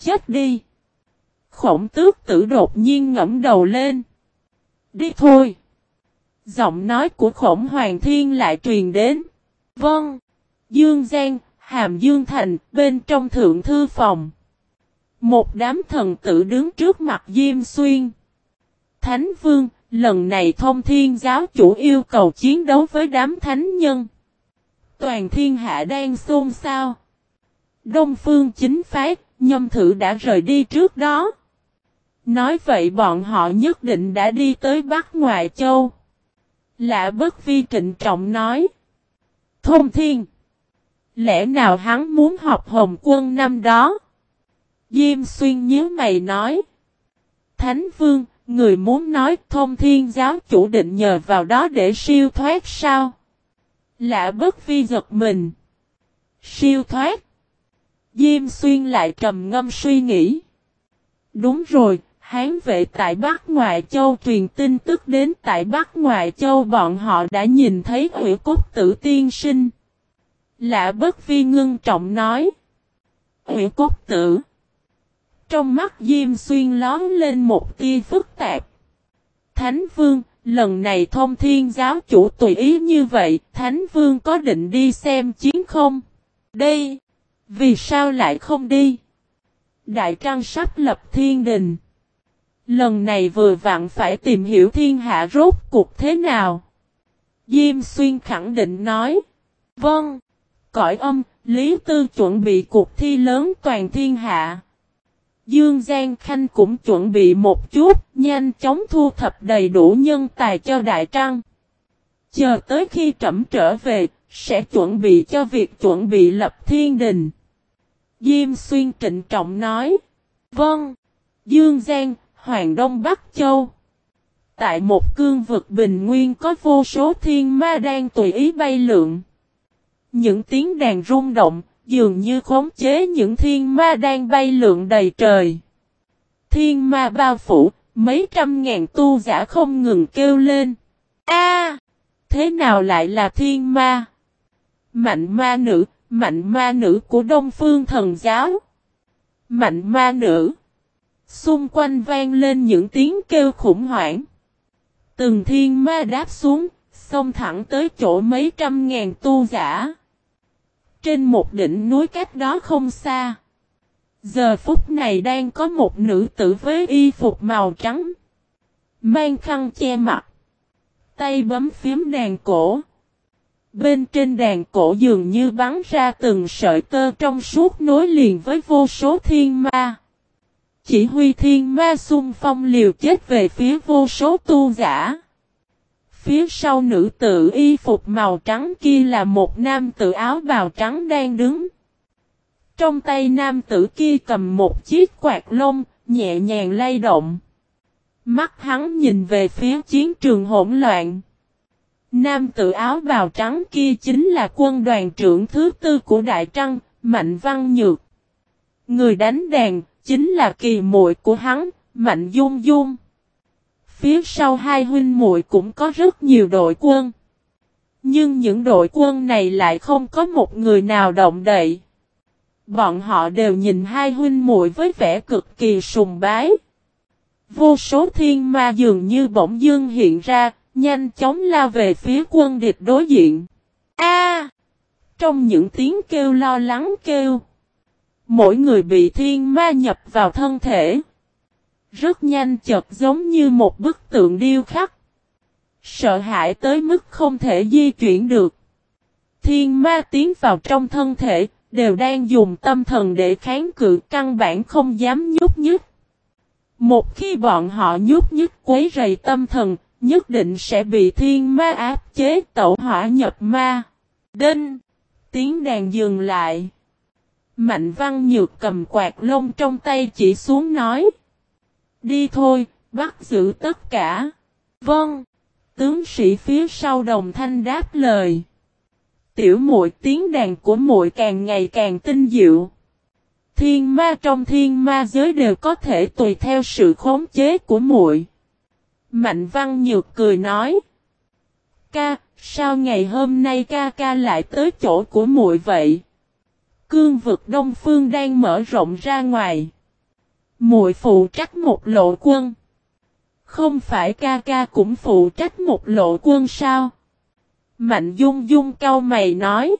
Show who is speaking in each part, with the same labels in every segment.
Speaker 1: chết đi. Khổng tước tử đột nhiên ngẫm đầu lên. Đi thôi. Giọng nói của khổng hoàng thiên lại truyền đến. Vâng. Dương Giang, Hàm Dương Thành, bên trong thượng thư phòng. Một đám thần tử đứng trước mặt Diêm Xuyên. Thánh Vương, lần này thông thiên giáo chủ yêu cầu chiến đấu với đám thánh nhân. Toàn thiên hạ đang xôn xao. Đông phương chính phái, nhâm thử đã rời đi trước đó. Nói vậy bọn họ nhất định đã đi tới Bắc Ngoại Châu. Lạ bất vi trịnh trọng nói. Thông thiên. Lẽ nào hắn muốn học hồng quân năm đó? Diêm xuyên nhớ mày nói. Thánh vương, người muốn nói thông thiên giáo chủ định nhờ vào đó để siêu thoát sao? Lạ bất vi giật mình. Siêu thoát. Diêm xuyên lại trầm ngâm suy nghĩ. Đúng rồi, Hán vệ tại Bắc Ngoại Châu truyền tin tức đến tại Bắc Ngoại Châu bọn họ đã nhìn thấy hủy cốt tử tiên sinh. Lạ bất vi ngưng trọng nói. Hủy cốt tử. Trong mắt Diêm Xuyên lón lên một tia phức tạp. Thánh Vương, lần này thông thiên giáo chủ tùy ý như vậy, Thánh Vương có định đi xem chiến không? Đây, vì sao lại không đi? Đại Trăng sắp lập thiên đình. Lần này vừa vặn phải tìm hiểu thiên hạ rốt cuộc thế nào. Diêm Xuyên khẳng định nói. Vâng. Cõi âm, Lý Tư chuẩn bị cuộc thi lớn toàn thiên hạ. Dương Giang Khanh cũng chuẩn bị một chút, nhanh chóng thu thập đầy đủ nhân tài cho Đại Trăng. Chờ tới khi trẩm trở về, sẽ chuẩn bị cho việc chuẩn bị lập thiên đình. Diêm Xuyên trịnh trọng nói. Vâng. Dương Giang, Hoàng Đông Bắc Châu. Tại một cương vực bình nguyên có vô số thiên ma đang tùy ý bay lượn. Những tiếng đàn rung động, dường như khống chế những thiên ma đang bay lượn đầy trời. Thiên ma bao phủ, mấy trăm ngàn tu giả không ngừng kêu lên. A, Thế nào lại là thiên ma? Mạnh ma nữ, mạnh ma nữ của Đông Phương Thần Giáo. Mạnh ma nữ. Xung quanh vang lên những tiếng kêu khủng hoảng. Từng thiên ma đáp xuống, xông thẳng tới chỗ mấy trăm ngàn tu giả. Trên một đỉnh núi cách đó không xa. Giờ phút này đang có một nữ tử với y phục màu trắng. Mang khăn che mặt. Tay bấm phím đàn cổ. Bên trên đàn cổ dường như bắn ra từng sợi tơ trong suốt nối liền với vô số thiên ma. Chỉ huy thiên ma xung phong liều chết về phía vô số tu giả. Phía sau nữ tử y phục màu trắng kia là một nam tử áo bào trắng đang đứng. Trong tay nam tử kia cầm một chiếc quạt lông, nhẹ nhàng lay động. Mắt hắn nhìn về phía chiến trường hỗn loạn. Nam tự áo bào trắng kia chính là quân đoàn trưởng thứ tư của Đại Trăng, Mạnh Văn Nhược. Người đánh đàn, chính là kỳ muội của hắn, Mạnh Dung Dung. Phía sau hai huynh muội cũng có rất nhiều đội quân. Nhưng những đội quân này lại không có một người nào động đậy. Bọn họ đều nhìn hai huynh muội với vẻ cực kỳ sùng bái. Vô số thiên ma dường như bỗng dưng hiện ra, nhanh chóng lao về phía quân địch đối diện. A! trong những tiếng kêu lo lắng kêu. Mỗi người bị thiên ma nhập vào thân thể. Rất nhanh chật giống như một bức tượng điêu khắc. Sợ hãi tới mức không thể di chuyển được. Thiên ma tiến vào trong thân thể, đều đang dùng tâm thần để kháng cự căn bản không dám nhúc nhích. Một khi bọn họ nhúc nhích quấy rầy tâm thần, nhất định sẽ bị thiên ma áp chế tẩu hỏa nhập ma. Đinh! Tiếng đàn dừng lại. Mạnh văn nhược cầm quạt lông trong tay chỉ xuống nói. Đi thôi, bắt giữ tất cả. Vâng. Tướng sĩ phía sau đồng thanh đáp lời. Tiểu muội tiếng đàn của muội càng ngày càng tinh diệu. Thiên ma trong thiên ma giới đều có thể tùy theo sự khống chế của muội. Mạnh văn nhược cười nói. Ca, sao ngày hôm nay ca ca lại tới chỗ của muội vậy? Cương vực đông phương đang mở rộng ra ngoài. muội phụ trách một lộ quân. Không phải ca ca cũng phụ trách một lộ quân sao? Mạnh dung dung cau mày nói.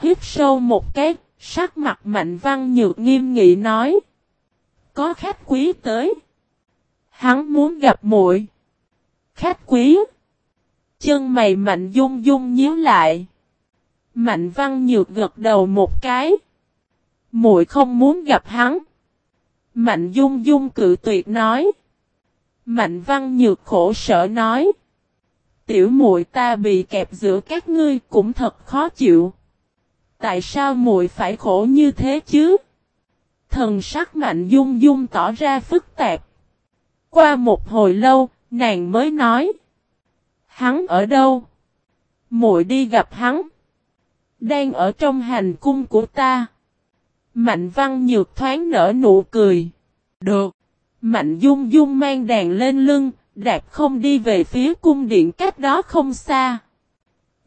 Speaker 1: Hít sâu một cái, sắc mặt mạnh văn nhược nghiêm nghị nói. Có khách quý tới. Hắn muốn gặp muội. Khách quý. Chân mày mạnh dung dung nhíu lại. Mạnh văn nhược gật đầu một cái. muội không muốn gặp hắn. Mạnh dung dung cự tuyệt nói. Mạnh văn nhược khổ sở nói. Tiểu muội ta bị kẹp giữa các ngươi cũng thật khó chịu. Tại sao muội phải khổ như thế chứ? Thần sắc mạnh dung dung tỏ ra phức tạp. Qua một hồi lâu, nàng mới nói. Hắn ở đâu? Muội đi gặp hắn. Đang ở trong hành cung của ta. Mạnh văn nhược thoáng nở nụ cười. Được. Mạnh dung dung mang đàn lên lưng, đạp không đi về phía cung điện cách đó không xa.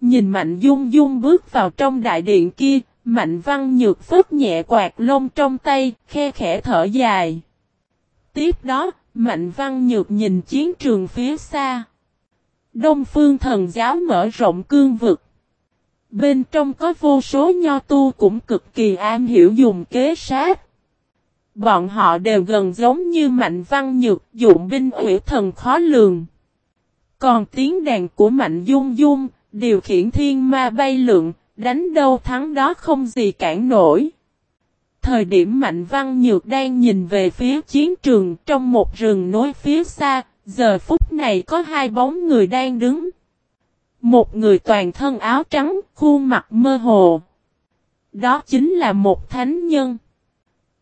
Speaker 1: Nhìn Mạnh Dung Dung bước vào trong đại điện kia, Mạnh Văn Nhược phất nhẹ quạt lông trong tay, khe khẽ thở dài. Tiếp đó, Mạnh Văn Nhược nhìn chiến trường phía xa. Đông Phương Thần Giáo mở rộng cương vực. Bên trong có vô số nho tu cũng cực kỳ am hiểu dùng kế sát. Bọn họ đều gần giống như Mạnh Văn Nhược dụng binh ủy thần khó lường. Còn tiếng đàn của Mạnh Dung Dung, điều khiển thiên ma bay lượng, đánh đâu thắng đó không gì cản nổi. Thời điểm Mạnh Văn Nhược đang nhìn về phía chiến trường trong một rừng nối phía xa, giờ phút này có hai bóng người đang đứng. Một người toàn thân áo trắng, khuôn mặt mơ hồ. Đó chính là một thánh nhân.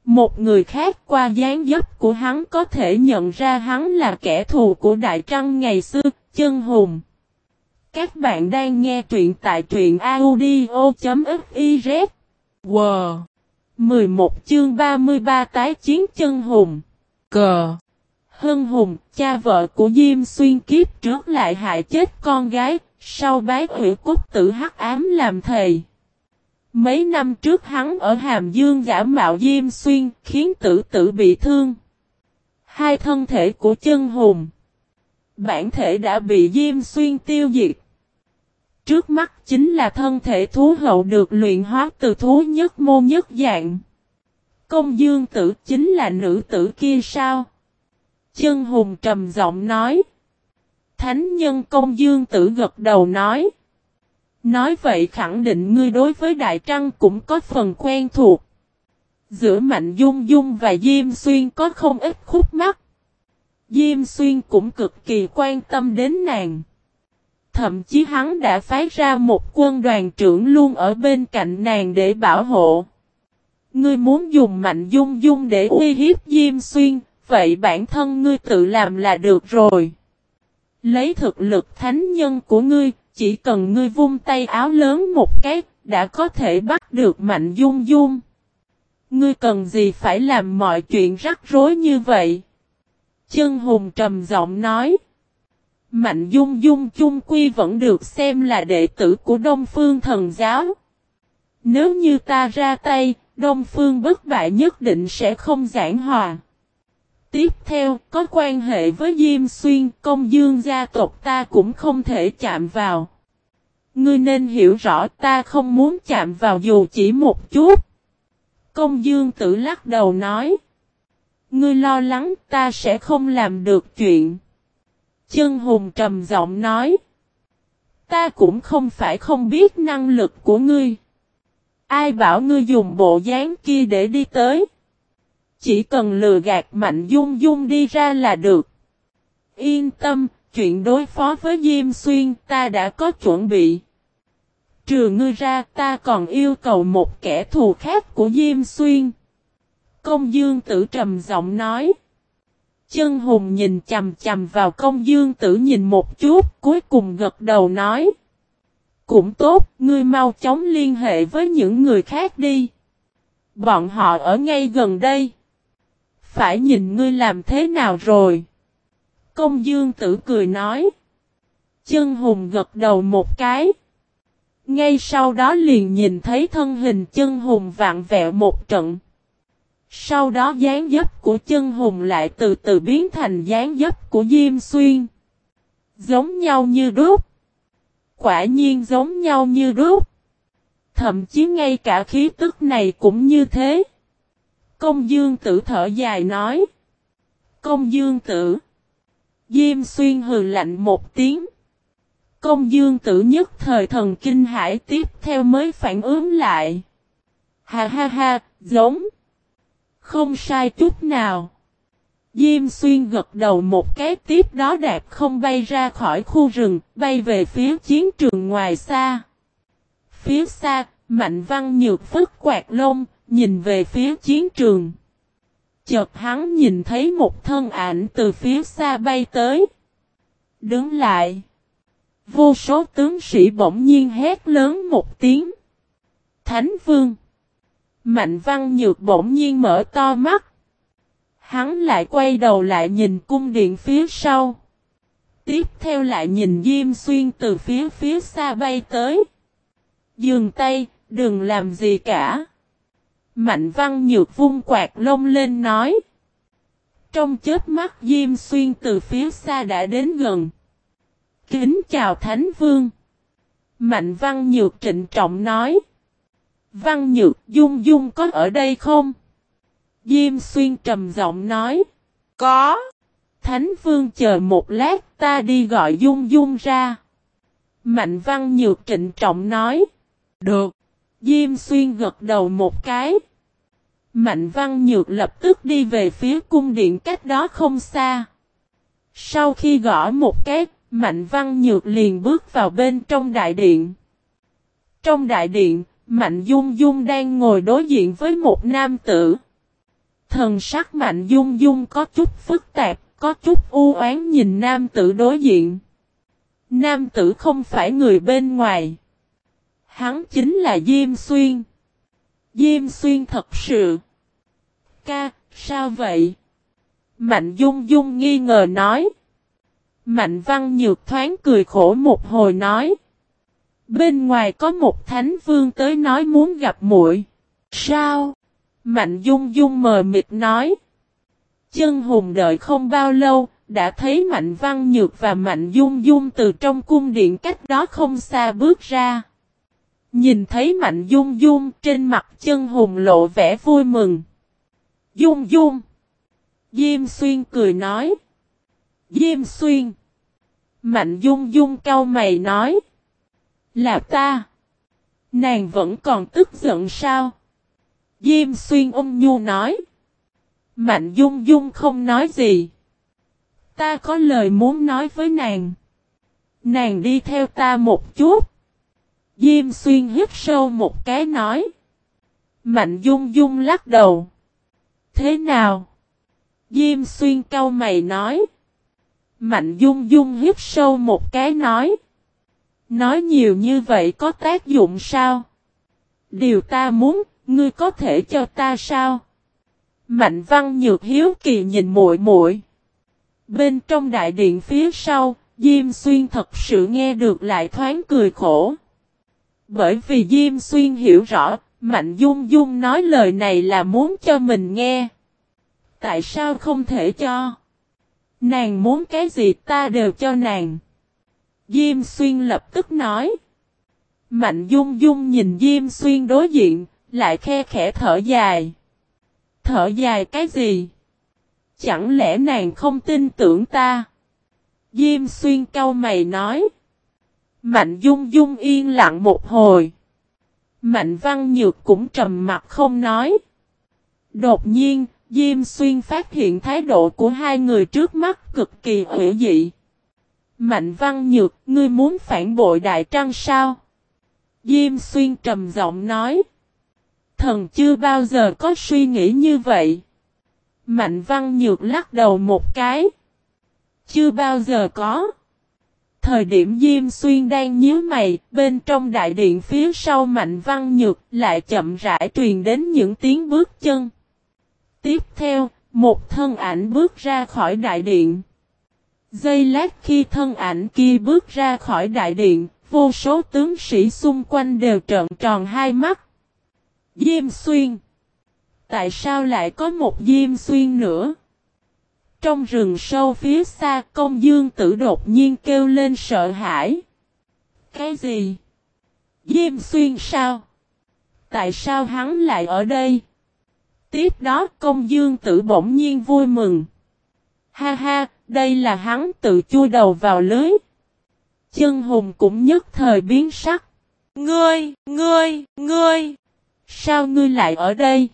Speaker 1: Một người khác qua dáng dấp của hắn có thể nhận ra hắn là kẻ thù của Đại Trăng ngày xưa, chân hùng. Các bạn đang nghe truyện tại truyện audio.fif. Wow! 11 chương 33 tái chiến chân hùng. Cờ! Hân hùng, cha vợ của Diêm Xuyên kiếp trước lại hại chết con gái, sau bái hủy cốt tử hắc ám làm thầy. Mấy năm trước hắn ở Hàm Dương giả mạo Diêm Xuyên khiến tử tử bị thương. Hai thân thể của chân hùng. Bản thể đã bị Diêm Xuyên tiêu diệt. Trước mắt chính là thân thể thú hậu được luyện hóa từ thú nhất môn nhất dạng. Công dương tử chính là nữ tử kia sao? Chân hùng trầm giọng nói. Thánh nhân công dương tử gật đầu nói. Nói vậy khẳng định ngươi đối với Đại Trăng cũng có phần quen thuộc. Giữa Mạnh Dung Dung và Diêm Xuyên có không ít khúc mắc. Diêm Xuyên cũng cực kỳ quan tâm đến nàng. Thậm chí hắn đã phái ra một quân đoàn trưởng luôn ở bên cạnh nàng để bảo hộ. Ngươi muốn dùng Mạnh Dung Dung để uy hiếp Diêm Xuyên, vậy bản thân ngươi tự làm là được rồi. Lấy thực lực thánh nhân của ngươi, chỉ cần ngươi vung tay áo lớn một cái, đã có thể bắt được mạnh dung dung. Ngươi cần gì phải làm mọi chuyện rắc rối như vậy? Chân hùng trầm giọng nói. Mạnh dung dung chung quy vẫn được xem là đệ tử của Đông Phương thần giáo. Nếu như ta ra tay, Đông Phương bất bại nhất định sẽ không giảng hòa. Tiếp theo, có quan hệ với Diêm Xuyên, công dương gia tộc ta cũng không thể chạm vào. Ngươi nên hiểu rõ ta không muốn chạm vào dù chỉ một chút. Công dương tử lắc đầu nói. Ngươi lo lắng ta sẽ không làm được chuyện. Chân hùng trầm giọng nói. Ta cũng không phải không biết năng lực của ngươi. Ai bảo ngươi dùng bộ dáng kia để đi tới. Chỉ cần lừa gạt mạnh dung dung đi ra là được. Yên tâm, chuyện đối phó với Diêm Xuyên ta đã có chuẩn bị. Trừ ngươi ra ta còn yêu cầu một kẻ thù khác của Diêm Xuyên. Công dương tử trầm giọng nói. Chân hùng nhìn chầm chầm vào công dương tử nhìn một chút, cuối cùng gật đầu nói. Cũng tốt, ngươi mau chóng liên hệ với những người khác đi. Bọn họ ở ngay gần đây. Phải nhìn ngươi làm thế nào rồi. Công dương tử cười nói. Chân hùng gật đầu một cái. Ngay sau đó liền nhìn thấy thân hình chân hùng vạn vẹo một trận. Sau đó dáng dấp của chân hùng lại từ từ biến thành dáng dấp của Diêm Xuyên. Giống nhau như đúc. Quả nhiên giống nhau như đúc. Thậm chí ngay cả khí tức này cũng như thế. Công dương tử thở dài nói. Công dương tử. Diêm xuyên hừ lạnh một tiếng. Công dương tử nhất thời thần kinh hải tiếp theo mới phản ứng lại. Ha ha ha, giống. Không sai chút nào. Diêm xuyên gật đầu một cái tiếp đó đạp không bay ra khỏi khu rừng, bay về phía chiến trường ngoài xa. Phía xa, Mạnh Văn Nhược phức quạt lông, nhìn về phía chiến trường. Chợt hắn nhìn thấy một thân ảnh từ phía xa bay tới. Đứng lại. Vô số tướng sĩ bỗng nhiên hét lớn một tiếng. Thánh Vương. Mạnh Văn Nhược bỗng nhiên mở to mắt. Hắn lại quay đầu lại nhìn cung điện phía sau. Tiếp theo lại nhìn Diêm Xuyên từ phía phía xa bay tới. Dừng tay, đừng làm gì cả. Mạnh Văn Nhược vung quạt lông lên nói. Trong chết mắt Diêm Xuyên từ phía xa đã đến gần. Kính chào Thánh Vương. Mạnh Văn Nhược trịnh trọng nói. Văn Nhược Dung Dung có ở đây không? Diêm Xuyên trầm giọng nói. Có. Thánh Vương chờ một lát ta đi gọi Dung Dung ra. Mạnh Văn Nhược trịnh trọng nói. Được. Diêm Xuyên gật đầu một cái. Mạnh Văn Nhược lập tức đi về phía cung điện cách đó không xa. Sau khi gõ một cái, Mạnh Văn Nhược liền bước vào bên trong đại điện. Trong đại điện, Mạnh Dung Dung đang ngồi đối diện với một nam tử. Thần sắc Mạnh Dung Dung có chút phức tạp, có chút u oán nhìn nam tử đối diện. Nam tử không phải người bên ngoài. Hắn chính là Diêm Xuyên. Diêm Xuyên thật sự. Ca, sao vậy? Mạnh Dung Dung nghi ngờ nói. Mạnh Văn Nhược thoáng cười khổ một hồi nói. Bên ngoài có một thánh vương tới nói muốn gặp muội. Sao? Mạnh Dung Dung mờ mịt nói. Chân hùng đợi không bao lâu, đã thấy Mạnh Văn Nhược và Mạnh Dung Dung từ trong cung điện cách đó không xa bước ra. Nhìn thấy Mạnh Dung Dung trên mặt chân hùng lộ vẻ vui mừng. Dung Dung. Diêm Xuyên cười nói. Diêm Xuyên. Mạnh Dung Dung cau mày nói. Là ta. Nàng vẫn còn tức giận sao? Diêm Xuyên ôm nhu nói. Mạnh Dung Dung không nói gì. Ta có lời muốn nói với nàng. Nàng đi theo ta một chút. Diêm xuyên hít sâu một cái nói. Mạnh dung dung lắc đầu. Thế nào? Diêm xuyên cau mày nói. Mạnh dung dung hít sâu một cái nói. Nói nhiều như vậy có tác dụng sao? Điều ta muốn, ngươi có thể cho ta sao? Mạnh văn nhược hiếu kỳ nhìn muội muội. Bên trong đại điện phía sau, Diêm Xuyên thật sự nghe được lại thoáng cười khổ. Bởi vì Diêm Xuyên hiểu rõ, Mạnh Dung Dung nói lời này là muốn cho mình nghe. Tại sao không thể cho? Nàng muốn cái gì ta đều cho nàng. Diêm Xuyên lập tức nói. Mạnh Dung Dung nhìn Diêm Xuyên đối diện, lại khe khẽ thở dài. Thở dài cái gì? Chẳng lẽ nàng không tin tưởng ta? Diêm Xuyên cau mày nói. Mạnh Dung Dung yên lặng một hồi. Mạnh Văn Nhược cũng trầm mặt không nói. Đột nhiên, Diêm Xuyên phát hiện thái độ của hai người trước mắt cực kỳ hữu dị. Mạnh Văn Nhược, ngươi muốn phản bội Đại Trăng sao? Diêm Xuyên trầm giọng nói. Thần chưa bao giờ có suy nghĩ như vậy. Mạnh Văn Nhược lắc đầu một cái. Chưa bao giờ có. Thời điểm Diêm Xuyên đang nhíu mày, bên trong đại điện phía sau Mạnh Văn Nhược lại chậm rãi truyền đến những tiếng bước chân. Tiếp theo, một thân ảnh bước ra khỏi đại điện. Giây lát khi thân ảnh kia bước ra khỏi đại điện, vô số tướng sĩ xung quanh đều trợn tròn hai mắt. Diêm Xuyên Tại sao lại có một Diêm Xuyên nữa? Trong rừng sâu phía xa công dương tử đột nhiên kêu lên sợ hãi. Cái gì? Diêm Xuyên sao? Tại sao hắn lại ở đây? Tiếp đó công dương tử bỗng nhiên vui mừng. Ha ha, đây là hắn tự chui đầu vào lưới. Chân hùng cũng nhất thời biến sắc. Ngươi, ngươi, ngươi. Sao ngươi lại ở đây?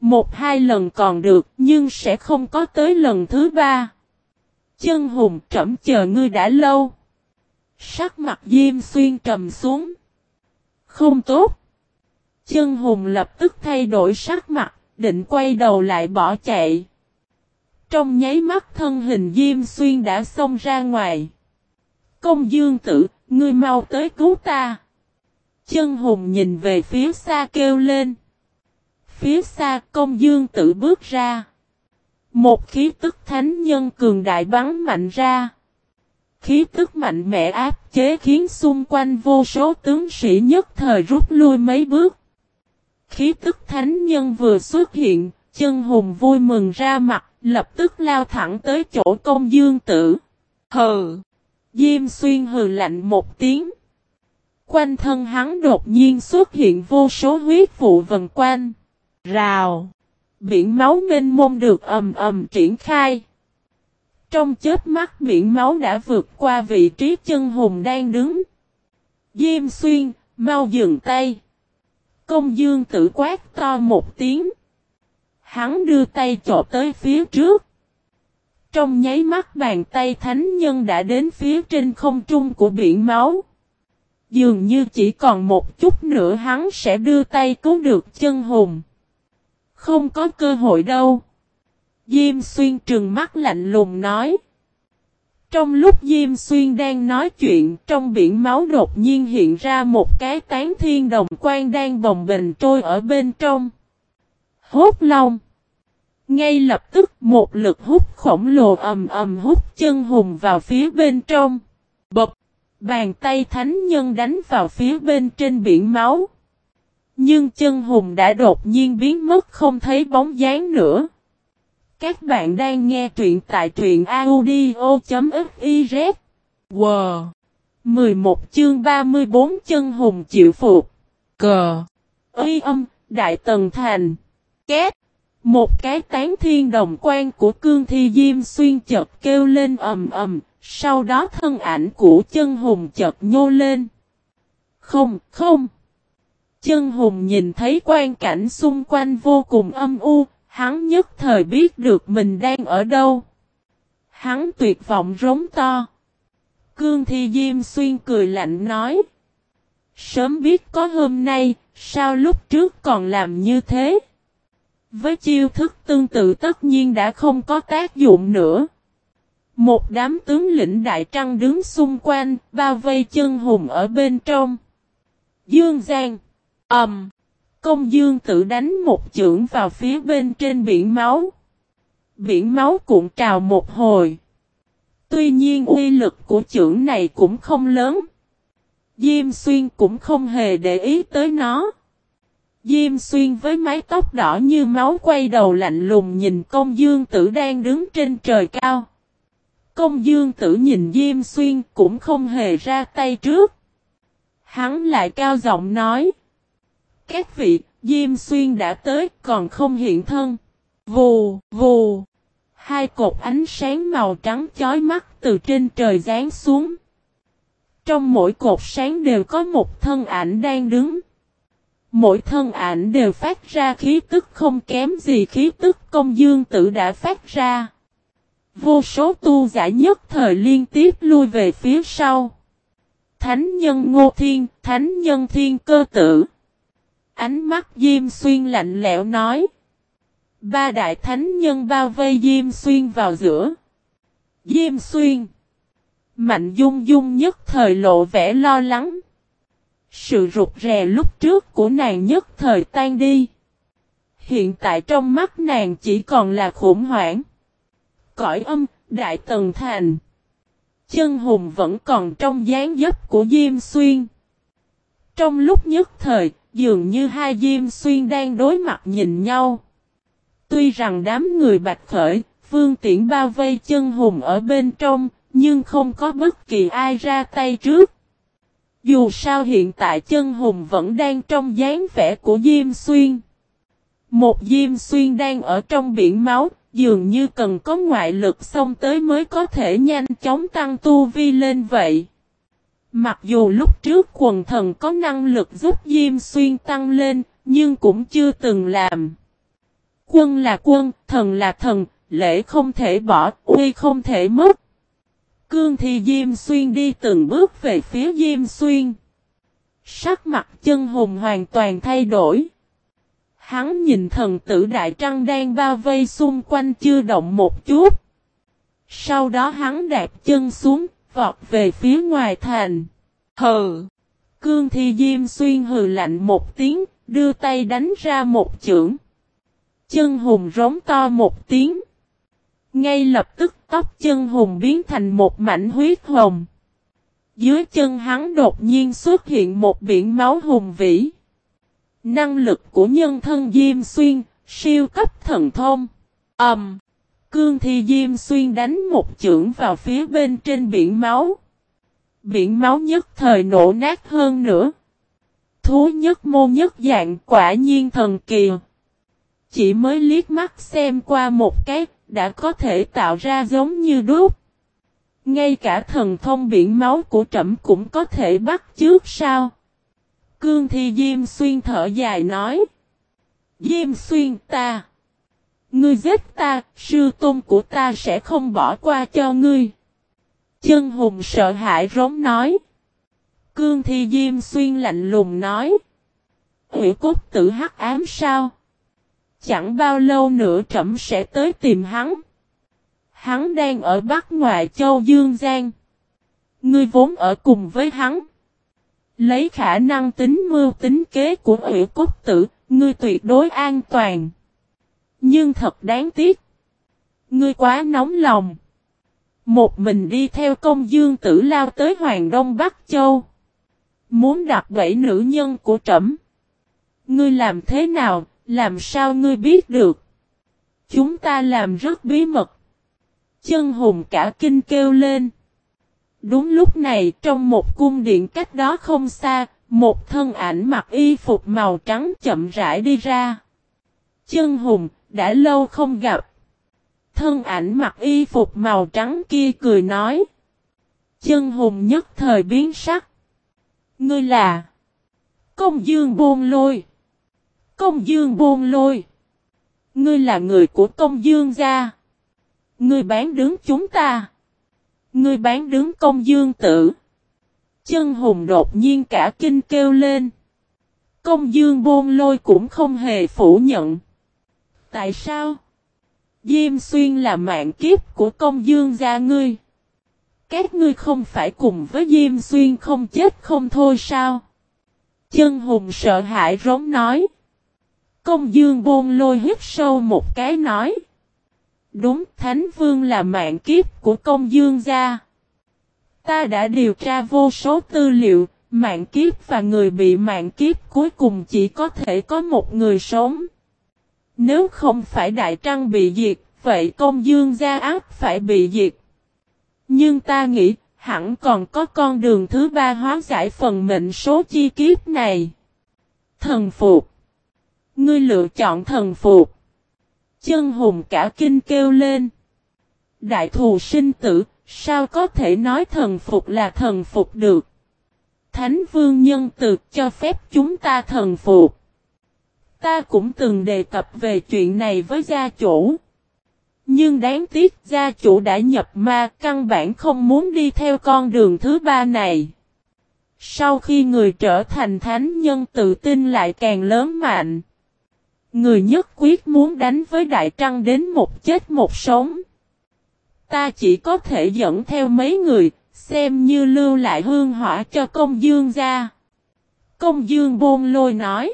Speaker 1: Một hai lần còn được nhưng sẽ không có tới lần thứ ba. Chân hùng trẫm chờ ngươi đã lâu. Sắc mặt Diêm Xuyên trầm xuống. Không tốt. Chân hùng lập tức thay đổi sắc mặt, định quay đầu lại bỏ chạy. Trong nháy mắt thân hình Diêm Xuyên đã xông ra ngoài. Công dương tử, ngươi mau tới cứu ta. Chân hùng nhìn về phía xa kêu lên. Phía xa công dương tử bước ra. Một khí tức thánh nhân cường đại bắn mạnh ra. Khí tức mạnh mẽ áp chế khiến xung quanh vô số tướng sĩ nhất thời rút lui mấy bước. Khí tức thánh nhân vừa xuất hiện, chân hùng vui mừng ra mặt, lập tức lao thẳng tới chỗ công dương tử. Hừ! Diêm xuyên hừ lạnh một tiếng. Quanh thân hắn đột nhiên xuất hiện vô số huyết vụ vần quanh. Rào! Biển máu mênh mông được ầm ầm triển khai. Trong chết mắt biển máu đã vượt qua vị trí chân hùng đang đứng. Diêm xuyên, mau dừng tay. Công dương tử quát to một tiếng. Hắn đưa tay chộp tới phía trước. Trong nháy mắt bàn tay thánh nhân đã đến phía trên không trung của biển máu. Dường như chỉ còn một chút nữa hắn sẽ đưa tay cứu được chân hùng. Không có cơ hội đâu. Diêm xuyên trừng mắt lạnh lùng nói. Trong lúc Diêm Xuyên đang nói chuyện, trong biển máu đột nhiên hiện ra một cái tán thiên đồng quan đang bồng bình trôi ở bên trong. Hốt long. Ngay lập tức một lực hút khổng lồ ầm ầm hút chân hùng vào phía bên trong. Bập. Bàn tay thánh nhân đánh vào phía bên trên biển máu. Nhưng chân hùng đã đột nhiên biến mất không thấy bóng dáng nữa. Các bạn đang nghe truyện tại truyện audio.fiz. Wow! 11 chương 34 chân hùng chịu phục. Cờ. Ây âm, Đại Tần Thành. Két. Một cái tán thiên đồng quan của cương thi diêm xuyên chợt kêu lên ầm ầm, sau đó thân ảnh của chân hùng chợt nhô lên. Không, không. Chân hùng nhìn thấy quan cảnh xung quanh vô cùng âm u, Hắn nhất thời biết được mình đang ở đâu. Hắn tuyệt vọng rống to. Cương Thi Diêm Xuyên cười lạnh nói. Sớm biết có hôm nay, sao lúc trước còn làm như thế? Với chiêu thức tương tự tất nhiên đã không có tác dụng nữa. Một đám tướng lĩnh đại trăng đứng xung quanh, bao vây chân hùng ở bên trong. Dương Giang. ầm, Um, Công dương tự đánh một chưởng vào phía bên trên biển máu. Biển máu cuộn trào một hồi. Tuy nhiên uy lực của chưởng này cũng không lớn. Diêm xuyên cũng không hề để ý tới nó. Diêm xuyên với mái tóc đỏ như máu quay đầu lạnh lùng nhìn công dương tử đang đứng trên trời cao. Công dương tử nhìn Diêm xuyên cũng không hề ra tay trước. Hắn lại cao giọng nói. Các vị, Diêm Xuyên đã tới còn không hiện thân. Vù, vù. Hai cột ánh sáng màu trắng chói mắt từ trên trời rán xuống. Trong mỗi cột sáng đều có một thân ảnh đang đứng. Mỗi thân ảnh đều phát ra khí tức không kém gì khí tức công dương tử đã phát ra. Vô số tu giả nhất thời liên tiếp lui về phía sau. Thánh nhân Ngô Thiên, Thánh nhân Thiên Cơ Tử. Ánh mắt Diêm Xuyên lạnh lẽo nói. Ba đại thánh nhân bao vây Diêm Xuyên vào giữa. Diêm Xuyên. Mạnh dung dung nhất thời lộ vẻ lo lắng. Sự rụt rè lúc trước của nàng nhất thời tan đi. Hiện tại trong mắt nàng chỉ còn là khủng hoảng. Cõi âm, đại tần thành. Chân hùng vẫn còn trong dáng dấp của Diêm Xuyên. Trong lúc nhất thời, dường như hai Diêm Xuyên đang đối mặt nhìn nhau. Tuy rằng đám người bạch khởi, phương tiễn bao vây chân hùng ở bên trong, nhưng không có bất kỳ ai ra tay trước. Dù sao hiện tại chân hùng vẫn đang trong dáng vẻ của Diêm Xuyên. Một Diêm Xuyên đang ở trong biển máu, dường như cần có ngoại lực xông tới mới có thể nhanh chóng tăng tu vi lên vậy. Mặc dù lúc trước quần thần có năng lực giúp Diêm Xuyên tăng lên, nhưng cũng chưa từng làm. Quân là quân, thần là thần, lễ không thể bỏ, uy không thể mất. Cương thì Diêm Xuyên đi từng bước về phía Diêm Xuyên. Sắc mặt chân hùng hoàn toàn thay đổi. Hắn nhìn thần tử Đại Trăng đang bao vây xung quanh chưa động một chút. Sau đó hắn đạp chân xuống, vọt về phía ngoài thành. Hừ! Cương Thi Diêm Xuyên hừ lạnh một tiếng, đưa tay đánh ra một chưởng. Chân hùng rống to một tiếng. Ngay lập tức tóc chân hùng biến thành một mảnh huyết hồng. Dưới chân hắn đột nhiên xuất hiện một biển máu hùng vĩ. Năng lực của nhân thân Diêm Xuyên, siêu cấp thần thông. Ẩm. Um, cương thi Diêm Xuyên đánh một chưởng vào phía bên trên biển máu. Biển máu nhất thời nổ nát hơn nữa. Thú nhất mô nhất dạng quả nhiên thần kỳ. Chỉ mới liếc mắt xem qua một cái, đã có thể tạo ra giống như đúc. Ngay cả thần thông biển máu của trẫm cũng có thể bắt trước sao? Cương Thi Diêm Xuyên thở dài nói. Diêm Xuyên ta. Ngươi giết ta, sư tôn của ta sẽ không bỏ qua cho ngươi. Chân hùng sợ hãi rống nói. Cương Thi Diêm Xuyên lạnh lùng nói. Hữu cốt tử hắc ám sao? Chẳng bao lâu nữa trẫm sẽ tới tìm hắn. Hắn đang ở Bắc Ngoại Châu Dương Giang. Ngươi vốn ở cùng với hắn. Lấy khả năng tính mưu tính kế của ủy cốt tử, ngươi tuyệt đối an toàn. Nhưng thật đáng tiếc. Ngươi quá nóng lòng. Một mình đi theo công dương tử lao tới Hoàng Đông Bắc Châu. Muốn đặt bẫy nữ nhân của trẫm. Ngươi làm thế nào, làm sao ngươi biết được? Chúng ta làm rất bí mật. Chân hùng cả kinh kêu lên. Đúng lúc này trong một cung điện cách đó không xa, một thân ảnh mặc y phục màu trắng chậm rãi đi ra. Chân hùng, đã lâu không gặp. Thân ảnh mặc y phục màu trắng kia cười nói. Chân hùng nhất thời biến sắc. Ngươi là Công dương buôn lôi. Công dương buông lôi. Ngươi là người của công dương gia. Ngươi bán đứng chúng ta. Ngươi bán đứng công dương tử. Chân hùng đột nhiên cả kinh kêu lên. Công dương buông lôi cũng không hề phủ nhận. Tại sao? Diêm xuyên là mạng kiếp của công dương gia ngươi. Các ngươi không phải cùng với Diêm xuyên không chết không thôi sao? Chân hùng sợ hãi rống nói. Công dương bôn lôi hít sâu một cái nói. Đúng, Thánh Vương là mạng kiếp của công dương gia. Ta đã điều tra vô số tư liệu, mạng kiếp và người bị mạng kiếp cuối cùng chỉ có thể có một người sống. Nếu không phải Đại Trăng bị diệt, vậy công dương gia ác phải bị diệt. Nhưng ta nghĩ, hẳn còn có con đường thứ ba hóa giải phần mệnh số chi kiếp này. Thần Phục Ngươi lựa chọn thần Phục. Chân hùng cả kinh kêu lên. Đại thù sinh tử, sao có thể nói thần phục là thần phục được? Thánh vương nhân từ cho phép chúng ta thần phục. Ta cũng từng đề cập về chuyện này với gia chủ. Nhưng đáng tiếc gia chủ đã nhập ma căn bản không muốn đi theo con đường thứ ba này. Sau khi người trở thành thánh nhân tự tin lại càng lớn mạnh. Người nhất quyết muốn đánh với Đại Trăng đến một chết một sống. Ta chỉ có thể dẫn theo mấy người, xem như lưu lại hương hỏa cho công dương ra. Công dương buông lôi nói.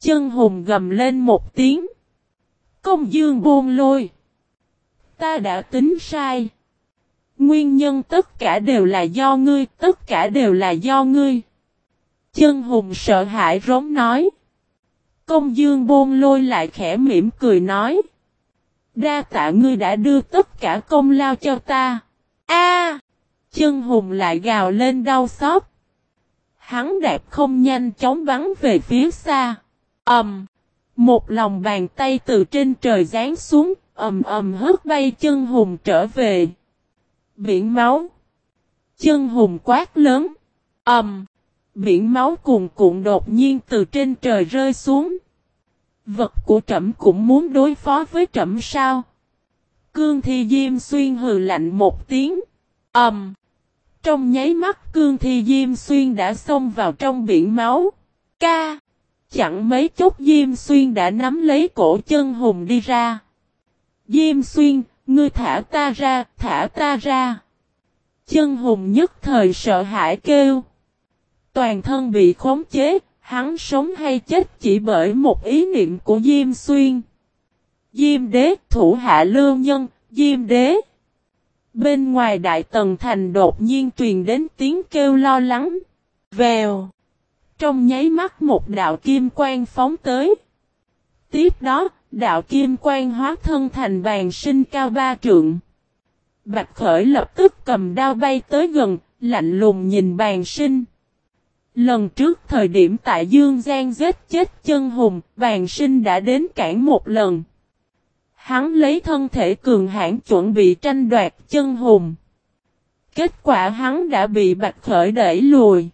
Speaker 1: Chân hùng gầm lên một tiếng. Công dương buông lôi. Ta đã tính sai. Nguyên nhân tất cả đều là do ngươi, tất cả đều là do ngươi. Chân hùng sợ hãi rống nói. Công dương bôn lôi lại khẽ mỉm cười nói. Đa tạ ngươi đã đưa tất cả công lao cho ta. A! chân hùng lại gào lên đau xót. Hắn đạp không nhanh chóng bắn về phía xa. ầm, um, Một lòng bàn tay từ trên trời giáng xuống, ầm ầm hất bay chân hùng trở về. Biển máu. Chân hùng quát lớn. ầm, Biển máu cuồn cuộn đột nhiên từ trên trời rơi xuống. Vật của trẫm cũng muốn đối phó với trẫm sao? Cương Thi Diêm Xuyên hừ lạnh một tiếng. ầm, um, Trong nháy mắt Cương Thi Diêm Xuyên đã xông vào trong biển máu. Ca! Chẳng mấy chốc Diêm Xuyên đã nắm lấy cổ chân hùng đi ra. Diêm Xuyên, ngươi thả ta ra, thả ta ra. Chân hùng nhất thời sợ hãi kêu. Toàn thân bị khống chế, hắn sống hay chết chỉ bởi một ý niệm của Diêm Xuyên. Diêm đế thủ hạ lưu nhân, Diêm đế. Bên ngoài đại tần thành đột nhiên truyền đến tiếng kêu lo lắng. Vèo. Trong nháy mắt một đạo kim quang phóng tới. Tiếp đó, đạo kim quang hóa thân thành bàn sinh cao ba trượng. Bạch Khởi lập tức cầm đao bay tới gần, lạnh lùng nhìn bàn sinh. Lần trước thời điểm tại Dương Giang giết chết chân hùng, bàn sinh đã đến cản một lần. Hắn lấy thân thể cường hãn chuẩn bị tranh đoạt chân hùng. Kết quả hắn đã bị Bạch Khởi đẩy lùi.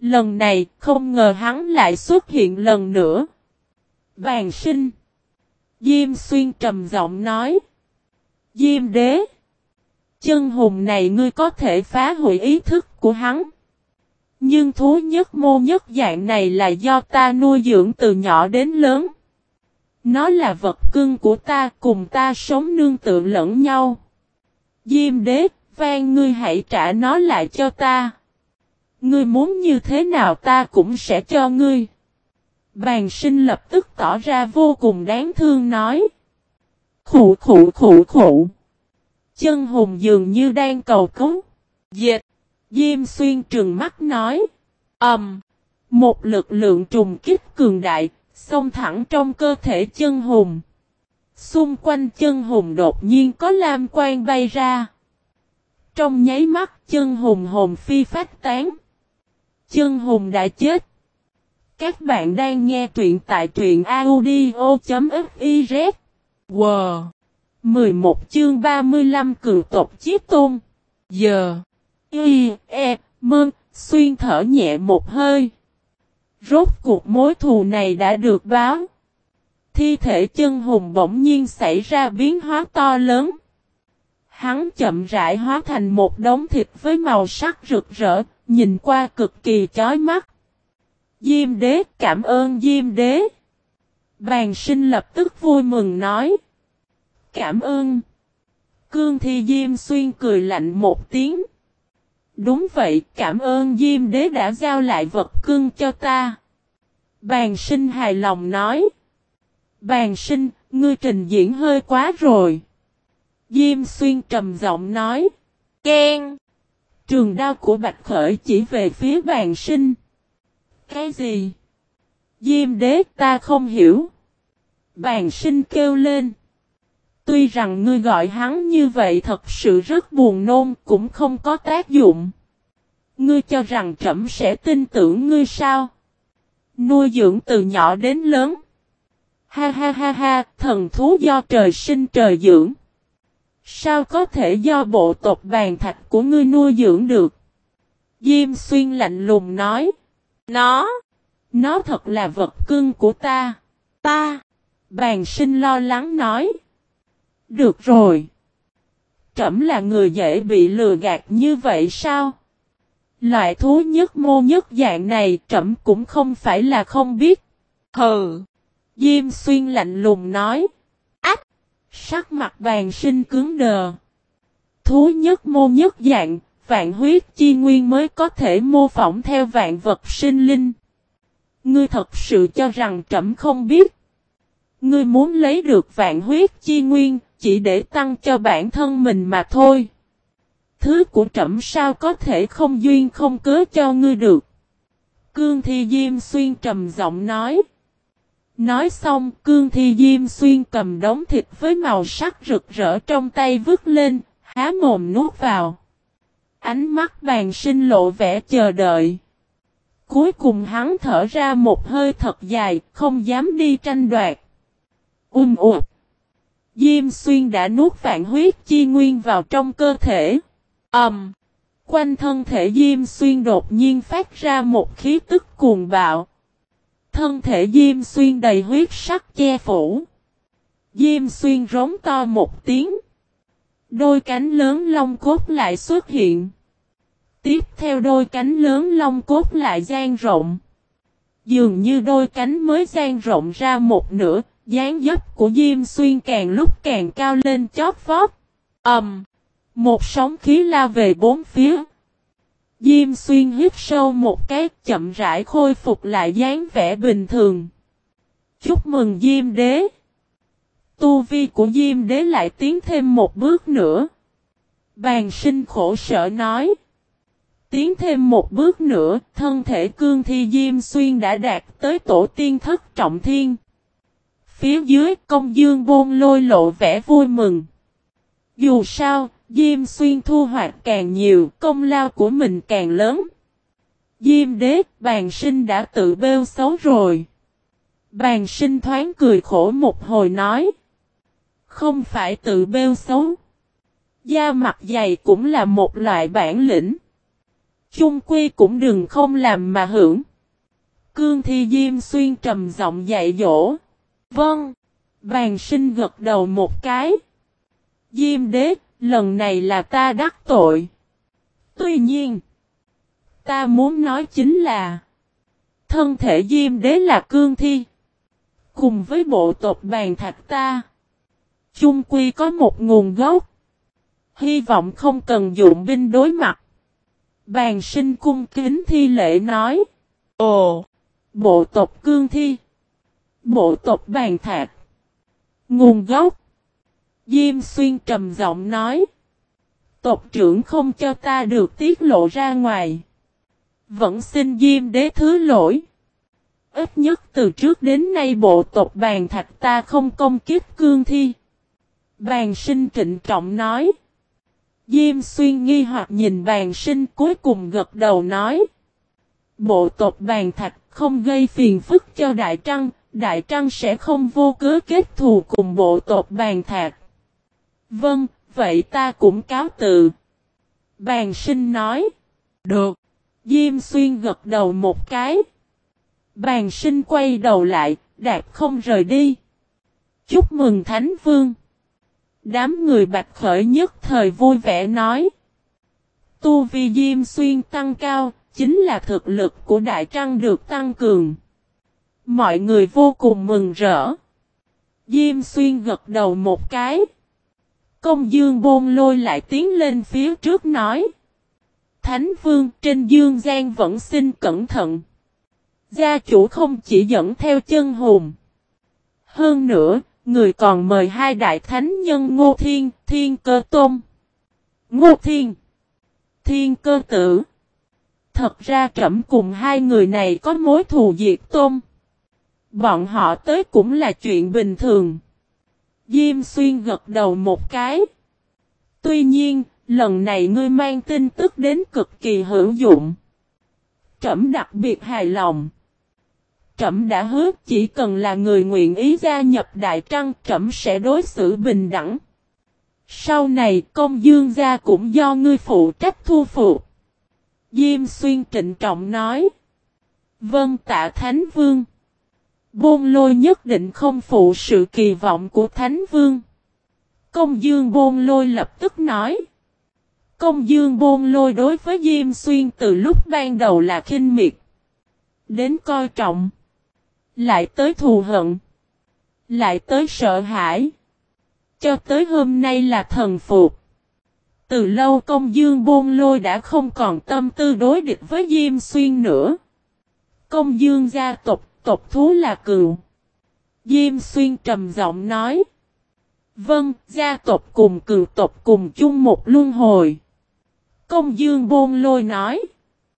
Speaker 1: Lần này không ngờ hắn lại xuất hiện lần nữa. Bàn sinh. Diêm xuyên trầm giọng nói. Diêm đế. Chân hùng này ngươi có thể phá hủy ý thức của hắn. Nhưng thú nhất mô nhất dạng này là do ta nuôi dưỡng từ nhỏ đến lớn. Nó là vật cưng của ta cùng ta sống nương tựa lẫn nhau. Diêm đế, vang ngươi hãy trả nó lại cho ta. Ngươi muốn như thế nào ta cũng sẽ cho ngươi. Bàn sinh lập tức tỏ ra vô cùng đáng thương nói. Khủ khủ khủ khủ. Chân hùng dường như đang cầu cứu. Dệt. Diêm xuyên trừng mắt nói. Ẩm. Um, một lực lượng trùng kích cường đại, xông thẳng trong cơ thể chân hùng. Xung quanh chân hùng đột nhiên có lam quang bay ra. Trong nháy mắt chân hùng hồn phi phát tán. Chân hùng đã chết. Các bạn đang nghe truyện tại truyện audio.fiz. Wow! 11 chương 35 cường tộc chiếc tôn. Giờ. Y, E, Mơn, xuyên thở nhẹ một hơi. Rốt cuộc mối thù này đã được báo. Thi thể chân hùng bỗng nhiên xảy ra biến hóa to lớn. Hắn chậm rãi hóa thành một đống thịt với màu sắc rực rỡ, nhìn qua cực kỳ chói mắt. Diêm đế cảm ơn Diêm đế. Bàn sinh lập tức vui mừng nói. Cảm ơn. Cương thi Diêm xuyên cười lạnh một tiếng. Đúng vậy, cảm ơn Diêm Đế đã giao lại vật cưng cho ta. Bàn sinh hài lòng nói. Bàn sinh, ngươi trình diễn hơi quá rồi. Diêm xuyên trầm giọng nói. Ken. Trường đao của Bạch Khởi chỉ về phía bàn sinh. Cái gì? Diêm đế ta không hiểu. Bàn sinh kêu lên. Tuy rằng ngươi gọi hắn như vậy thật sự rất buồn nôn cũng không có tác dụng. Ngươi cho rằng trẫm sẽ tin tưởng ngươi sao? Nuôi dưỡng từ nhỏ đến lớn. Ha ha ha ha, thần thú do trời sinh trời dưỡng. Sao có thể do bộ tộc bàn thạch của ngươi nuôi dưỡng được? Diêm xuyên lạnh lùng nói. Nó, nó thật là vật cưng của ta. Ta, bàn sinh lo lắng nói. Được rồi. Trẫm là người dễ bị lừa gạt như vậy sao? Loại thú nhất mô nhất dạng này trẫm cũng không phải là không biết. Hừ. Diêm xuyên lạnh lùng nói. Ách. Sắc mặt vàng sinh cứng đờ. Thú nhất mô nhất dạng, vạn huyết chi nguyên mới có thể mô phỏng theo vạn vật sinh linh. Ngươi thật sự cho rằng trẫm không biết. Ngươi muốn lấy được vạn huyết chi nguyên, chỉ để tăng cho bản thân mình mà thôi. Thứ của trẫm sao có thể không duyên không cớ cho ngươi được. Cương Thi Diêm Xuyên trầm giọng nói. Nói xong, Cương Thi Diêm Xuyên cầm đống thịt với màu sắc rực rỡ trong tay vứt lên, há mồm nuốt vào. Ánh mắt bàn sinh lộ vẻ chờ đợi. Cuối cùng hắn thở ra một hơi thật dài, không dám đi tranh đoạt. Um ụt. Diêm xuyên đã nuốt vạn huyết chi nguyên vào trong cơ thể. Ẩm. Um, quanh thân thể Diêm xuyên đột nhiên phát ra một khí tức cuồng bạo. Thân thể Diêm xuyên đầy huyết sắc che phủ. Diêm xuyên rống to một tiếng. Đôi cánh lớn long cốt lại xuất hiện. Tiếp theo đôi cánh lớn long cốt lại gian rộng. Dường như đôi cánh mới gian rộng ra một nửa, dáng dấp của Diêm Xuyên càng lúc càng cao lên chót vót. Ầm! Um, một sóng khí la về bốn phía. Diêm Xuyên hít sâu một cái chậm rãi khôi phục lại dáng vẻ bình thường. Chúc mừng Diêm Đế! Tu vi của Diêm Đế lại tiến thêm một bước nữa. Bàn sinh khổ sở nói. Tiến thêm một bước nữa, thân thể cương thi Diêm Xuyên đã đạt tới tổ tiên thất trọng thiên. Phía dưới công dương bôn lôi lộ vẻ vui mừng. Dù sao, Diêm Xuyên thu hoạch càng nhiều, công lao của mình càng lớn. Diêm đế, bàn sinh đã tự bêu xấu rồi. Bàn sinh thoáng cười khổ một hồi nói. Không phải tự bêu xấu. Da mặt dày cũng là một loại bản lĩnh. Chung quy cũng đừng không làm mà hưởng. Cương thi Diêm Xuyên trầm giọng dạy dỗ. Vâng. Bàn sinh gật đầu một cái. Diêm đế, lần này là ta đắc tội. Tuy nhiên, ta muốn nói chính là thân thể Diêm đế là cương thi. Cùng với bộ tộc bàn thạch ta. Chung quy có một nguồn gốc. Hy vọng không cần dụng binh đối mặt. Bàn sinh cung kính thi lễ nói. Ồ! Bộ tộc cương thi. Bộ tộc bàn thạc. Nguồn gốc. Diêm xuyên trầm giọng nói. Tộc trưởng không cho ta được tiết lộ ra ngoài. Vẫn xin Diêm đế thứ lỗi. Ít nhất từ trước đến nay bộ tộc bàn thạch ta không công kiếp cương thi. Bàn sinh trịnh trọng nói. Diêm xuyên nghi hoặc nhìn bàn sinh cuối cùng gật đầu nói. Bộ tộc bàn thạch không gây phiền phức cho Đại Trăng, Đại Trăng sẽ không vô cớ kết thù cùng bộ tộc bàn Thạc. Vâng, vậy ta cũng cáo từ. Bàn sinh nói. Được. Diêm xuyên gật đầu một cái. Bàn sinh quay đầu lại, đạp không rời đi. Chúc mừng Thánh Vương. Đám người bạch khởi nhất thời vui vẻ nói. Tu vi Diêm Xuyên tăng cao, chính là thực lực của Đại Trăng được tăng cường. Mọi người vô cùng mừng rỡ. Diêm Xuyên gật đầu một cái. Công dương bôn lôi lại tiến lên phía trước nói. Thánh Vương trên dương gian vẫn xin cẩn thận. Gia chủ không chỉ dẫn theo chân hùng. Hơn nữa, Người còn mời hai đại thánh nhân Ngô Thiên, Thiên Cơ Tôn. Ngô Thiên, Thiên Cơ Tử. Thật ra trẫm cùng hai người này có mối thù diệt tôn. Bọn họ tới cũng là chuyện bình thường. Diêm xuyên gật đầu một cái. Tuy nhiên, lần này ngươi mang tin tức đến cực kỳ hữu dụng. Trẫm đặc biệt hài lòng trẫm đã hứa chỉ cần là người nguyện ý gia nhập Đại Trăng trẫm sẽ đối xử bình đẳng. Sau này công dương gia cũng do ngươi phụ trách thu phục. Diêm xuyên trịnh trọng nói. Vâng tạ Thánh Vương. Bôn lôi nhất định không phụ sự kỳ vọng của Thánh Vương. Công dương bôn lôi lập tức nói. Công dương bôn lôi đối với Diêm Xuyên từ lúc ban đầu là khinh miệt. Đến coi trọng. Lại tới thù hận. Lại tới sợ hãi. Cho tới hôm nay là thần phục. Từ lâu công dương bôn lôi đã không còn tâm tư đối địch với Diêm Xuyên nữa. Công dương gia tộc, tộc thú là cừu. Diêm Xuyên trầm giọng nói. Vâng, gia tộc cùng cừu tộc cùng chung một luân hồi. Công dương bôn lôi nói.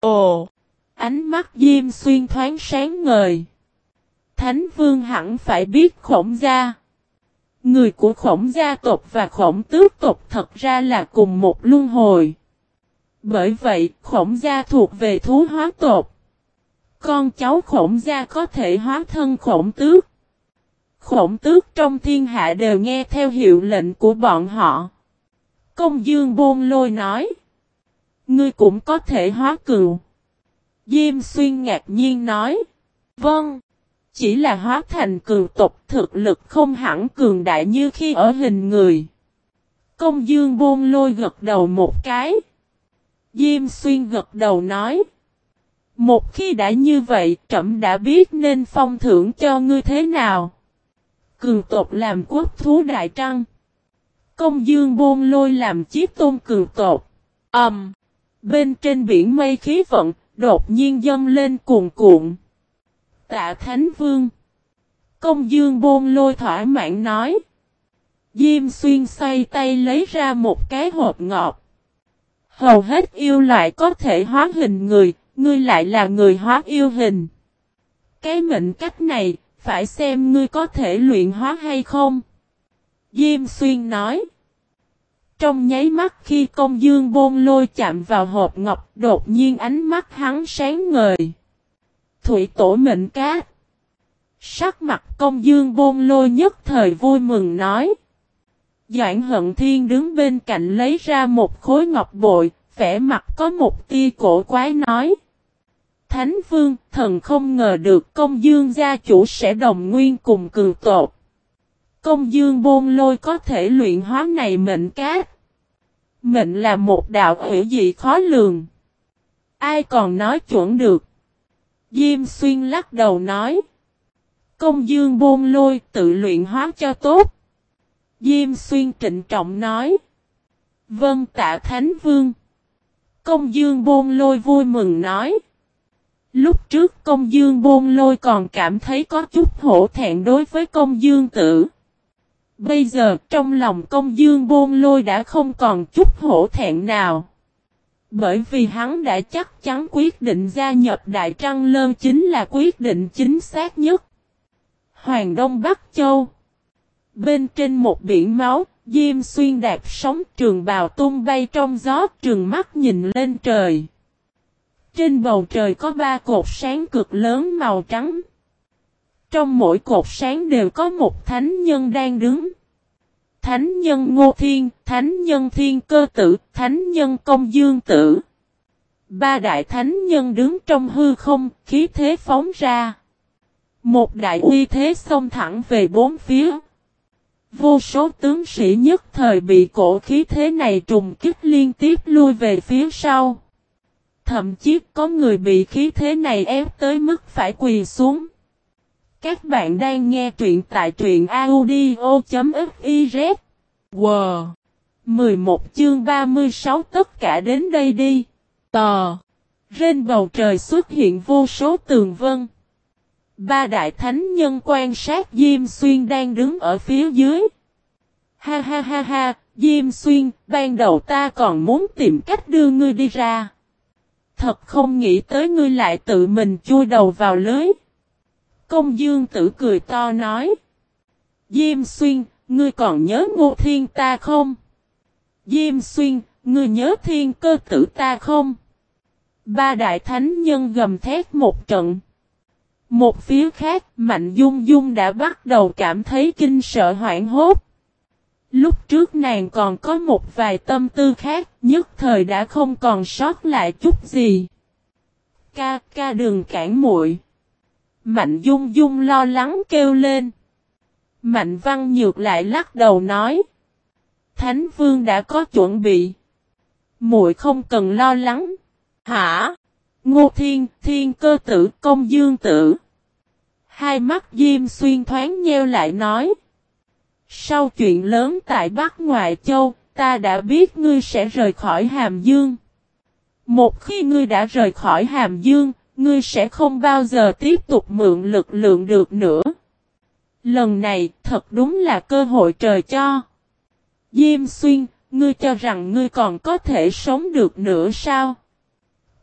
Speaker 1: Ồ! Ánh mắt Diêm Xuyên thoáng sáng ngời. Thánh Vương hẳn phải biết khổng gia. Người của khổng gia tộc và khổng tước tộc thật ra là cùng một luân hồi. Bởi vậy, khổng gia thuộc về thú hóa tộc. Con cháu khổng gia có thể hóa thân khổng tước. Khổng tước trong thiên hạ đều nghe theo hiệu lệnh của bọn họ. Công dương bôn lôi nói. Ngươi cũng có thể hóa cừu. Diêm xuyên ngạc nhiên nói. Vâng. Chỉ là hóa thành cường tộc thực lực không hẳn cường đại như khi ở hình người. Công dương bôn lôi gật đầu một cái. Diêm xuyên gật đầu nói. Một khi đã như vậy trẫm đã biết nên phong thưởng cho ngươi thế nào. Cường tộc làm quốc thú đại trăng. Công dương bôn lôi làm chiếc tôn cường tộc. Ẩm. Um, bên trên biển mây khí vận, đột nhiên dâng lên cuồn cuộn. Tạ Thánh Vương. Công dương bôn lôi thỏa mãn nói. Diêm xuyên xoay tay lấy ra một cái hộp ngọt. Hầu hết yêu loại có thể hóa hình người, ngươi lại là người hóa yêu hình. Cái mệnh cách này, phải xem ngươi có thể luyện hóa hay không. Diêm xuyên nói. Trong nháy mắt khi công dương bôn lôi chạm vào hộp ngọc, đột nhiên ánh mắt hắn sáng ngời. Thủy tổ mệnh cá, Sắc mặt công dương bôn lôi nhất thời vui mừng nói. Doãn hận thiên đứng bên cạnh lấy ra một khối ngọc bội, vẻ mặt có một tia cổ quái nói. Thánh vương, thần không ngờ được công dương gia chủ sẽ đồng nguyên cùng cường tột. Công dương bôn lôi có thể luyện hóa này mệnh cát. Mệnh là một đạo hữu dị khó lường. Ai còn nói chuẩn được. Diêm xuyên lắc đầu nói. Công dương bôn lôi tự luyện hóa cho tốt. Diêm xuyên trịnh trọng nói. Vâng tạ Thánh Vương. Công dương bôn lôi vui mừng nói. Lúc trước công dương bôn lôi còn cảm thấy có chút hổ thẹn đối với công dương tử. Bây giờ trong lòng công dương bôn lôi đã không còn chút hổ thẹn nào. Bởi vì hắn đã chắc chắn quyết định gia nhập Đại Trăng Lơn chính là quyết định chính xác nhất. Hoàng Đông Bắc Châu Bên trên một biển máu, Diêm xuyên đạp sóng trường bào tung bay trong gió trường mắt nhìn lên trời. Trên bầu trời có ba cột sáng cực lớn màu trắng. Trong mỗi cột sáng đều có một thánh nhân đang đứng. Thánh nhân Ngô Thiên, Thánh nhân Thiên Cơ Tử, Thánh nhân Công Dương Tử. Ba đại thánh nhân đứng trong hư không, khí thế phóng ra. Một đại uy thế xông thẳng về bốn phía. Vô số tướng sĩ nhất thời bị cổ khí thế này trùng kích liên tiếp lui về phía sau. Thậm chí có người bị khí thế này ép tới mức phải quỳ xuống. Các bạn đang nghe truyện tại truyện audio.fiz. Wow! 11 chương 36 tất cả đến đây đi. Tò! Trên bầu trời xuất hiện vô số tường vân. Ba đại thánh nhân quan sát Diêm Xuyên đang đứng ở phía dưới. Ha ha ha ha, Diêm Xuyên, ban đầu ta còn muốn tìm cách đưa ngươi đi ra. Thật không nghĩ tới ngươi lại tự mình chui đầu vào lưới. Công dương tử cười to nói. Diêm Xuyên, ngươi còn nhớ ngô thiên ta không? Diêm Xuyên, ngươi nhớ thiên cơ tử ta không? Ba đại thánh nhân gầm thét một trận. Một phía khác, Mạnh Dung Dung đã bắt đầu cảm thấy kinh sợ hoảng hốt. Lúc trước nàng còn có một vài tâm tư khác, nhất thời đã không còn sót lại chút gì. Ca ca đừng cản muội. Mạnh Dung Dung lo lắng kêu lên. Mạnh Văn Nhược lại lắc đầu nói. Thánh Vương đã có chuẩn bị. muội không cần lo lắng. Hả? Ngô Thiên, Thiên Cơ Tử, Công Dương Tử. Hai mắt Diêm Xuyên thoáng nheo lại nói. Sau chuyện lớn tại Bắc Ngoại Châu, ta đã biết ngươi sẽ rời khỏi Hàm Dương. Một khi ngươi đã rời khỏi Hàm Dương, ngươi sẽ không bao giờ tiếp tục mượn lực lượng được nữa. Lần này thật đúng là cơ hội trời cho. Diêm xuyên, ngươi cho rằng ngươi còn có thể sống được nữa sao?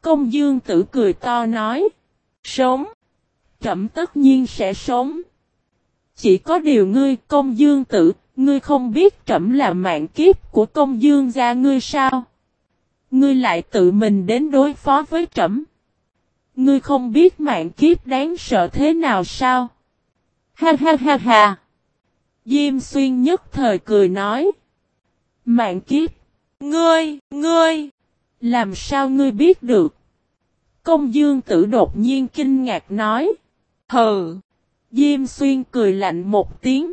Speaker 1: Công dương tử cười to nói. Sống. Trẩm tất nhiên sẽ sống. Chỉ có điều ngươi công dương tử, ngươi không biết trẫm là mạng kiếp của công dương gia ngươi sao? Ngươi lại tự mình đến đối phó với trẫm? Ngươi không biết mạng kiếp đáng sợ thế nào sao? Ha ha ha ha! Diêm xuyên nhất thời cười nói. Mạng kiếp! Ngươi! Ngươi! Làm sao ngươi biết được? Công dương tử đột nhiên kinh ngạc nói. Hừ! Diêm xuyên cười lạnh một tiếng.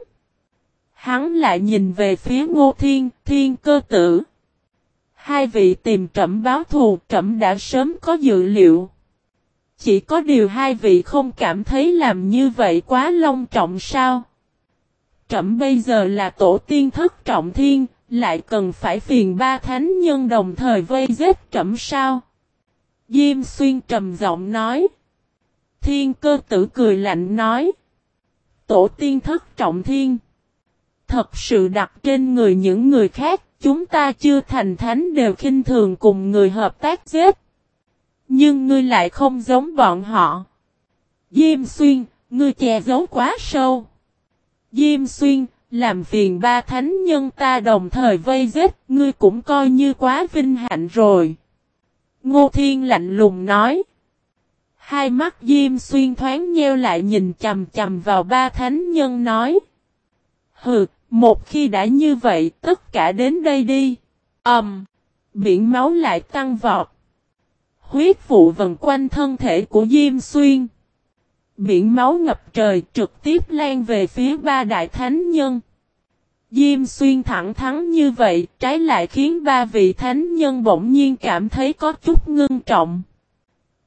Speaker 1: Hắn lại nhìn về phía ngô thiên, thiên cơ tử. Hai vị tìm trẩm báo thù, trẩm đã sớm có dự liệu. Chỉ có điều hai vị không cảm thấy làm như vậy quá long trọng sao. Trẩm bây giờ là tổ tiên thất trọng thiên, lại cần phải phiền ba thánh nhân đồng thời vây giết trẩm sao. Diêm xuyên trầm giọng nói. Thiên cơ tử cười lạnh nói. Tổ tiên thất trọng thiên. Thật sự đặt trên người những người khác, chúng ta chưa thành thánh đều khinh thường cùng người hợp tác giết. Nhưng ngươi lại không giống bọn họ. Diêm xuyên, ngươi che giấu quá sâu. Diêm xuyên, làm phiền ba thánh nhân ta đồng thời vây giết, ngươi cũng coi như quá vinh hạnh rồi. Ngô Thiên lạnh lùng nói. Hai mắt Diêm Xuyên thoáng nheo lại nhìn chầm chầm vào ba thánh nhân nói. Hừ, một khi đã như vậy tất cả đến đây đi. Ẩm. Um, biển máu lại tăng vọt. Huyết vụ vần quanh thân thể của Diêm Xuyên. Biển máu ngập trời trực tiếp lan về phía ba đại thánh nhân. Diêm xuyên thẳng thắn như vậy, trái lại khiến ba vị thánh nhân bỗng nhiên cảm thấy có chút ngưng trọng.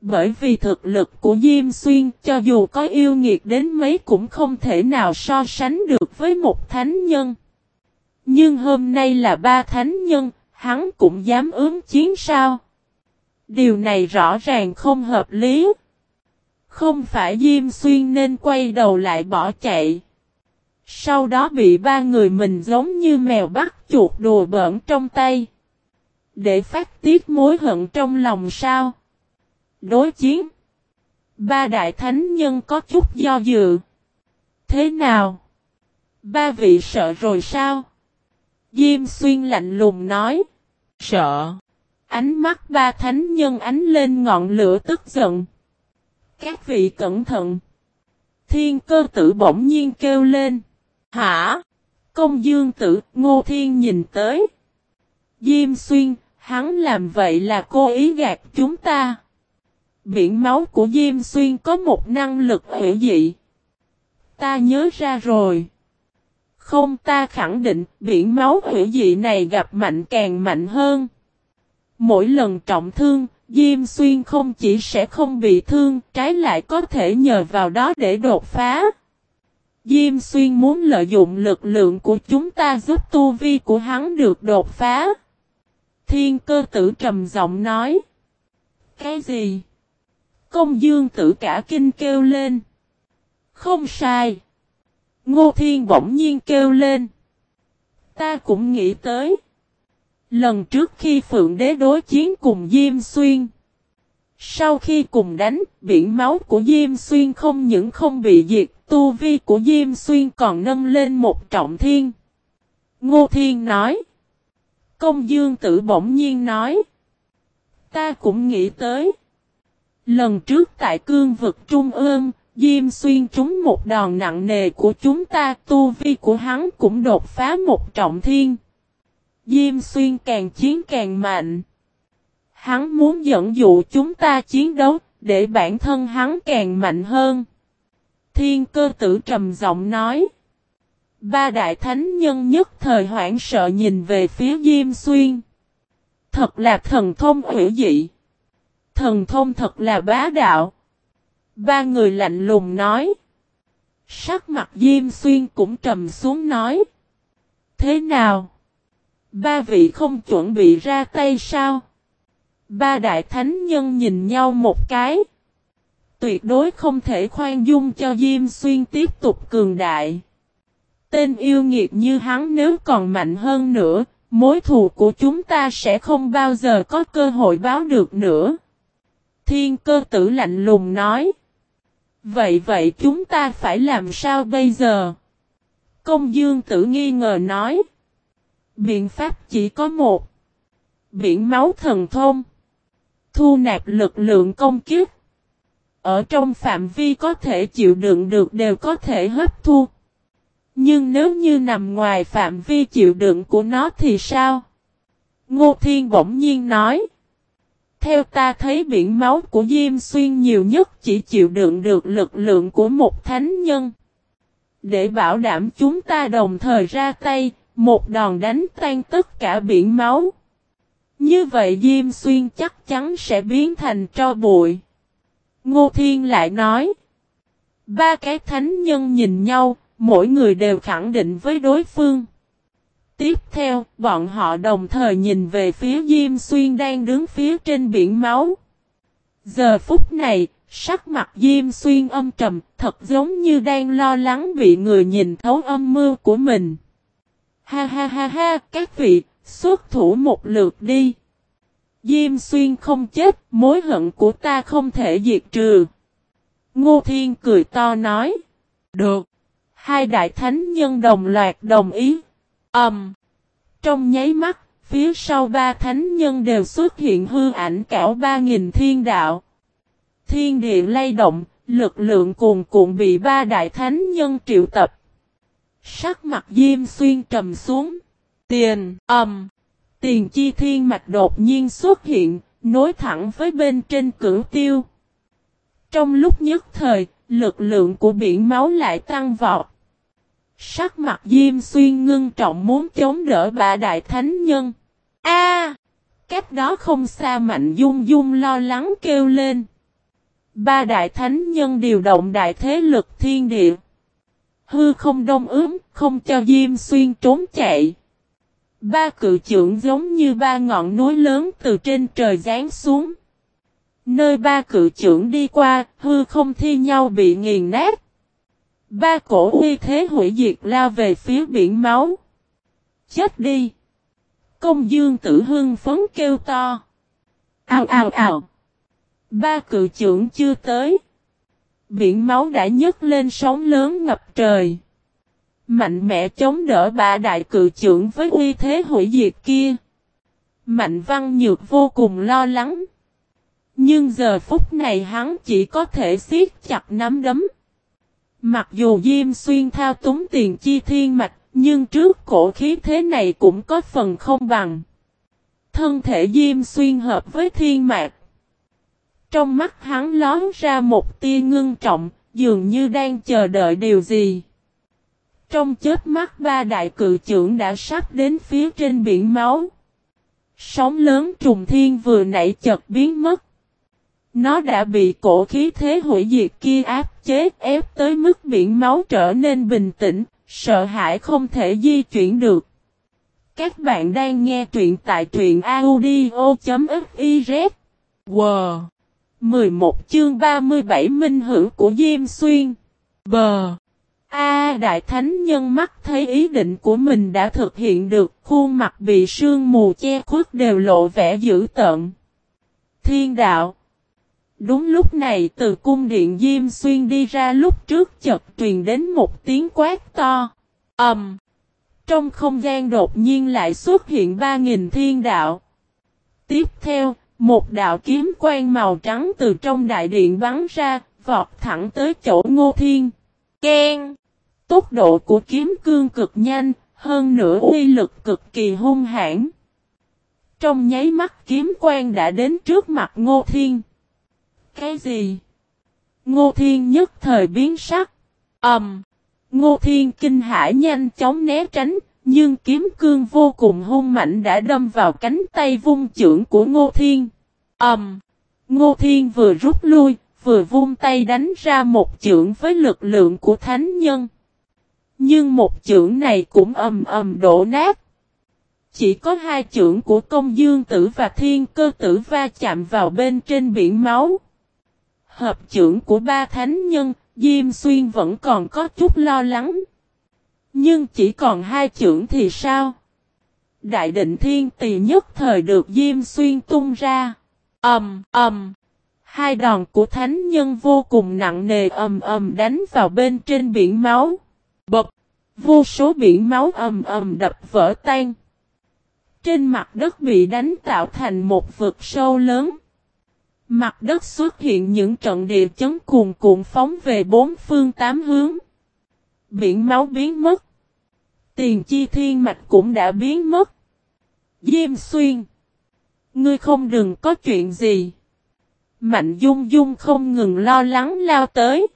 Speaker 1: Bởi vì thực lực của Diêm Xuyên cho dù có yêu nghiệt đến mấy cũng không thể nào so sánh được với một thánh nhân. Nhưng hôm nay là ba thánh nhân, hắn cũng dám ứng chiến sao? Điều này rõ ràng không hợp lý. Không phải Diêm Xuyên nên quay đầu lại bỏ chạy. Sau đó bị ba người mình giống như mèo bắt chuột đùa bỡn trong tay. Để phát tiết mối hận trong lòng sao? Đối chiến. Ba đại thánh nhân có chút do dự. Thế nào? Ba vị sợ rồi sao? Diêm xuyên lạnh lùng nói. Sợ. Ánh mắt ba thánh nhân ánh lên ngọn lửa tức giận. Các vị cẩn thận. Thiên cơ tử bỗng nhiên kêu lên. Hả? Công dương tử, ngô thiên nhìn tới. Diêm xuyên, hắn làm vậy là cố ý gạt chúng ta. Biển máu của Diêm xuyên có một năng lực hữu dị. Ta nhớ ra rồi. Không ta khẳng định biển máu hữu dị này gặp mạnh càng mạnh hơn. Mỗi lần trọng thương, Diêm Xuyên không chỉ sẽ không bị thương, trái lại có thể nhờ vào đó để đột phá. Diêm Xuyên muốn lợi dụng lực lượng của chúng ta giúp tu vi của hắn được đột phá. Thiên cơ tử trầm giọng nói. Cái gì? Công dương tử cả kinh kêu lên. Không sai. Ngô Thiên bỗng nhiên kêu lên. Ta cũng nghĩ tới. Lần trước khi Phượng Đế đối chiến cùng Diêm Xuyên. Sau khi cùng đánh, biển máu của Diêm Xuyên không những không bị diệt, tu vi của Diêm Xuyên còn nâng lên một trọng thiên. Ngô Thiên nói. Công Dương Tử bỗng nhiên nói. Ta cũng nghĩ tới. Lần trước tại cương vực Trung ương, Diêm Xuyên trúng một đòn nặng nề của chúng ta, tu vi của hắn cũng đột phá một trọng thiên. Diêm Xuyên càng chiến càng mạnh. Hắn muốn dẫn dụ chúng ta chiến đấu, để bản thân hắn càng mạnh hơn. Thiên cơ tử trầm giọng nói. Ba đại thánh nhân nhất thời hoảng sợ nhìn về phía Diêm Xuyên. Thật là thần thông hữu dị. Thần thông thật là bá đạo. Ba người lạnh lùng nói. Sắc mặt Diêm Xuyên cũng trầm xuống nói. Thế nào? Ba vị không chuẩn bị ra tay sao? Ba đại thánh nhân nhìn nhau một cái. Tuyệt đối không thể khoan dung cho Diêm Xuyên tiếp tục cường đại. Tên yêu nghiệt như hắn nếu còn mạnh hơn nữa, mối thù của chúng ta sẽ không bao giờ có cơ hội báo được nữa. Thiên cơ tử lạnh lùng nói. Vậy vậy chúng ta phải làm sao bây giờ? Công dương tử nghi ngờ nói. Biện pháp chỉ có một. Biển máu thần thông. Thu nạp lực lượng công kiếp. Ở trong phạm vi có thể chịu đựng được đều có thể hấp thu. Nhưng nếu như nằm ngoài phạm vi chịu đựng của nó thì sao? Ngô Thiên bỗng nhiên nói. Theo ta thấy biển máu của Diêm Xuyên nhiều nhất chỉ chịu đựng được lực lượng của một thánh nhân. Để bảo đảm chúng ta đồng thời ra tay, một đòn đánh tan tất cả biển máu. Như vậy Diêm Xuyên chắc chắn sẽ biến thành tro bụi. Ngô Thiên lại nói. Ba cái thánh nhân nhìn nhau, mỗi người đều khẳng định với đối phương. Tiếp theo, bọn họ đồng thời nhìn về phía Diêm Xuyên đang đứng phía trên biển máu. Giờ phút này, sắc mặt Diêm Xuyên âm trầm, thật giống như đang lo lắng bị người nhìn thấu âm mưu của mình. Ha ha ha ha, các vị, xuất thủ một lượt đi. Diêm Xuyên không chết, mối hận của ta không thể diệt trừ. Ngô Thiên cười to nói. Được. Hai đại thánh nhân đồng loạt đồng ý. Ẩm. Um, trong nháy mắt, phía sau ba thánh nhân đều xuất hiện hư ảnh cảo ba nghìn thiên đạo. Thiên địa lay động, lực lượng cuồn cuộn bị ba đại thánh nhân triệu tập. Sắc mặt Diêm Xuyên trầm xuống. Tiền, ầm. Um, tiền chi thiên mạch đột nhiên xuất hiện, nối thẳng với bên trên cửu tiêu. Trong lúc nhất thời, lực lượng của biển máu lại tăng vọt. Sắc mặt Diêm Xuyên ngưng trọng muốn chống đỡ bà đại thánh nhân. A! cách đó không xa Mạnh Dung Dung lo lắng kêu lên. Ba đại thánh nhân điều động đại thế lực thiên địa. Hư không đông ướm, không cho Diêm Xuyên trốn chạy. Ba cự trưởng giống như ba ngọn núi lớn từ trên trời giáng xuống. Nơi ba cự trưởng đi qua, hư không thi nhau bị nghiền nát. Ba cổ uy thế hủy diệt lao về phía biển máu. Chết đi! Công dương tử hưng phấn kêu to. Ao ao ao! Ba cự trưởng chưa tới. Biển máu đã nhấc lên sóng lớn ngập trời. Mạnh mẽ chống đỡ ba đại cự trưởng với uy thế hủy diệt kia. Mạnh văn nhược vô cùng lo lắng. Nhưng giờ phút này hắn chỉ có thể siết chặt nắm đấm. Mặc dù Diêm Xuyên thao túng tiền chi thiên mạch, nhưng trước cổ khí thế này cũng có phần không bằng. Thân thể Diêm Xuyên hợp với thiên mạch. Trong mắt hắn lón ra một tia ngưng trọng, dường như đang chờ đợi điều gì. Trong chết mắt ba đại cự trưởng đã sắp đến phía trên biển máu. Sóng lớn trùng thiên vừa nãy chợt biến mất. Nó đã bị cổ khí thế hủy diệt kia áp chế ép tới mức biển máu trở nên bình tĩnh, sợ hãi không thể di chuyển được. Các bạn đang nghe truyện tại truyện audio.fiz. Wow! 11 chương 37 Minh hữu của Diêm Xuyên. Bờ! A Đại Thánh Nhân mắt thấy ý định của mình đã thực hiện được, khuôn mặt bị sương mù che khuất đều lộ vẻ dữ tợn. Thiên đạo! Đúng lúc này từ cung điện Diêm Xuyên đi ra lúc trước chợt truyền đến một tiếng quát to. Ẩm! Um, trong không gian đột nhiên lại xuất hiện ba nghìn thiên đạo. Tiếp theo, một đạo kiếm quang màu trắng từ trong đại điện bắn ra, vọt thẳng tới chỗ ngô thiên. Ken! Tốc độ của kiếm cương cực nhanh, hơn nữa uy lực cực kỳ hung hãn. Trong nháy mắt kiếm quang đã đến trước mặt ngô thiên. Cái gì? Ngô Thiên nhất thời biến sắc. ầm Um, Ngô Thiên kinh hãi nhanh chóng né tránh, nhưng kiếm cương vô cùng hung mạnh đã đâm vào cánh tay vung trưởng của Ngô Thiên. ầm Um, Ngô Thiên vừa rút lui, vừa vung tay đánh ra một trưởng với lực lượng của thánh nhân. Nhưng một trưởng này cũng ầm ầm đổ nát. Chỉ có hai trưởng của công dương tử và thiên cơ tử va chạm vào bên trên biển máu hợp trưởng của ba thánh nhân, Diêm Xuyên vẫn còn có chút lo lắng. Nhưng chỉ còn hai trưởng thì sao? Đại định thiên tỳ nhất thời được Diêm Xuyên tung ra. Ẩm, um, ẩm. Um. Hai đòn của thánh nhân vô cùng nặng nề ầm ầm đánh vào bên trên biển máu. Bập! Vô số biển máu ầm ầm đập vỡ tan. Trên mặt đất bị đánh tạo thành một vực sâu lớn. Mặt đất xuất hiện những trận địa chấn cuồn cuộn phóng về bốn phương tám hướng. Biển máu biến mất. Tiền chi thiên mạch cũng đã biến mất. Diêm xuyên. Ngươi không đừng có chuyện gì. Mạnh dung dung không ngừng lo lắng lao tới.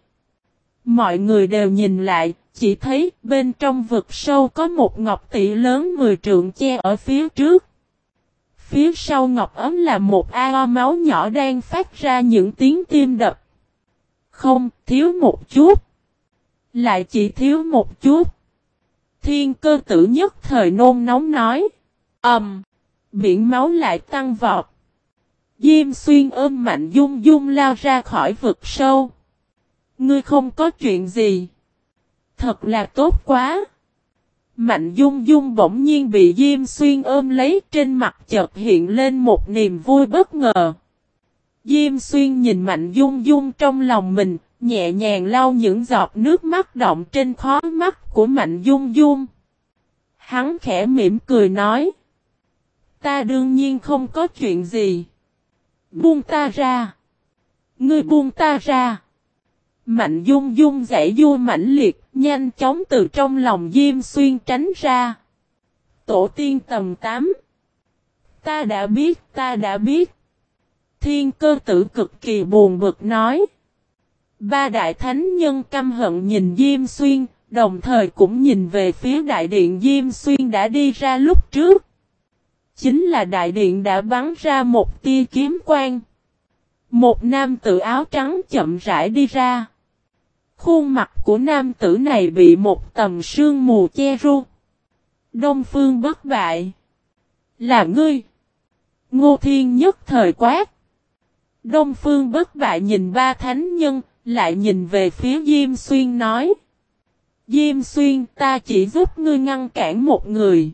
Speaker 1: Mọi người đều nhìn lại, chỉ thấy bên trong vực sâu có một ngọc tỷ lớn 10 trượng che ở phía trước. Phía sau ngọc ấm là một ao máu nhỏ đang phát ra những tiếng tim đập. Không, thiếu một chút. Lại chỉ thiếu một chút. Thiên cơ tử nhất thời nôn nóng nói. Ẩm. Um, biển máu lại tăng vọt. Diêm xuyên ôm mạnh dung dung lao ra khỏi vực sâu. Ngươi không có chuyện gì. Thật là tốt quá. Mạnh dung dung bỗng nhiên bị Diêm Xuyên ôm lấy trên mặt chợt hiện lên một niềm vui bất ngờ. Diêm Xuyên nhìn Mạnh dung dung trong lòng mình, nhẹ nhàng lau những giọt nước mắt động trên khó mắt của Mạnh dung dung. Hắn khẽ mỉm cười nói. Ta đương nhiên không có chuyện gì. Buông ta ra. Ngươi buông ta ra. Mạnh dung dung giải vua mãnh liệt, nhanh chóng từ trong lòng Diêm Xuyên tránh ra. Tổ tiên tầm 8 Ta đã biết, ta đã biết. Thiên cơ tử cực kỳ buồn bực nói. Ba đại thánh nhân căm hận nhìn Diêm Xuyên, đồng thời cũng nhìn về phía đại điện Diêm Xuyên đã đi ra lúc trước. Chính là đại điện đã bắn ra một tia kiếm quang. Một nam tử áo trắng chậm rãi đi ra. Khuôn mặt của nam tử này bị một tầm sương mù che ru. Đông phương bất bại. Là ngươi. Ngô Thiên nhất thời quát. Đông phương bất bại nhìn ba thánh nhân, lại nhìn về phía Diêm Xuyên nói. Diêm Xuyên ta chỉ giúp ngươi ngăn cản một người.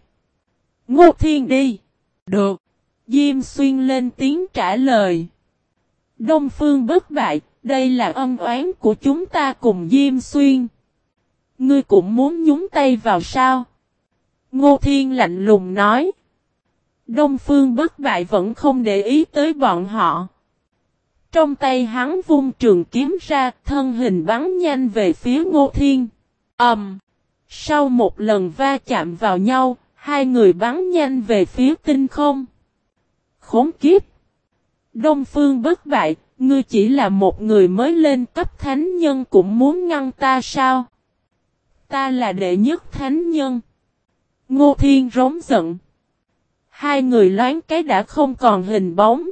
Speaker 1: Ngô Thiên đi. Được. Diêm Xuyên lên tiếng trả lời. Đông Phương bất bại, đây là ân oán của chúng ta cùng Diêm Xuyên. Ngươi cũng muốn nhúng tay vào sao? Ngô Thiên lạnh lùng nói. Đông Phương bất bại vẫn không để ý tới bọn họ. Trong tay hắn vung trường kiếm ra, thân hình bắn nhanh về phía Ngô Thiên. Ầm. Um, sau một lần va chạm vào nhau, hai người bắn nhanh về phía tinh không. Khốn kiếp. Đông Phương bất bại, ngươi chỉ là một người mới lên cấp thánh nhân cũng muốn ngăn ta sao? Ta là đệ nhất thánh nhân. Ngô Thiên rống giận. Hai người loáng cái đã không còn hình bóng.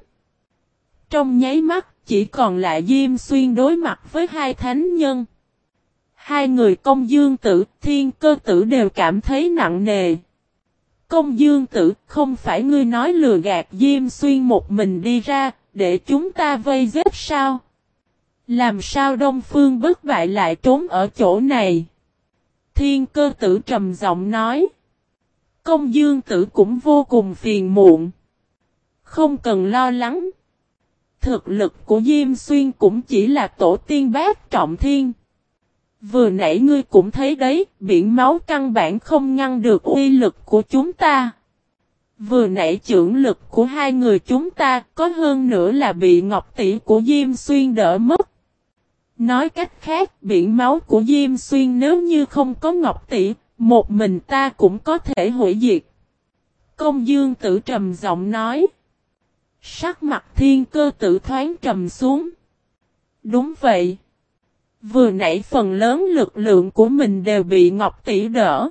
Speaker 1: Trong nháy mắt chỉ còn lại Diêm Xuyên đối mặt với hai thánh nhân. Hai người công dương tử, thiên cơ tử đều cảm thấy nặng nề. Công dương tử, không phải ngươi nói lừa gạt Diêm Xuyên một mình đi ra, để chúng ta vây giết sao? Làm sao Đông Phương bất bại lại trốn ở chỗ này? Thiên cơ tử trầm giọng nói. Công dương tử cũng vô cùng phiền muộn. Không cần lo lắng. Thực lực của Diêm Xuyên cũng chỉ là tổ tiên bác trọng thiên. Vừa nãy ngươi cũng thấy đấy, biển máu căn bản không ngăn được uy lực của chúng ta. Vừa nãy trưởng lực của hai người chúng ta có hơn nữa là bị ngọc tỷ của Diêm Xuyên đỡ mất. Nói cách khác, biển máu của Diêm Xuyên nếu như không có ngọc tỷ, một mình ta cũng có thể hủy diệt. Công dương tử trầm giọng nói. Sắc mặt thiên cơ tử thoáng trầm xuống. Đúng vậy. Vừa nãy phần lớn lực lượng của mình đều bị Ngọc Tỷ đỡ.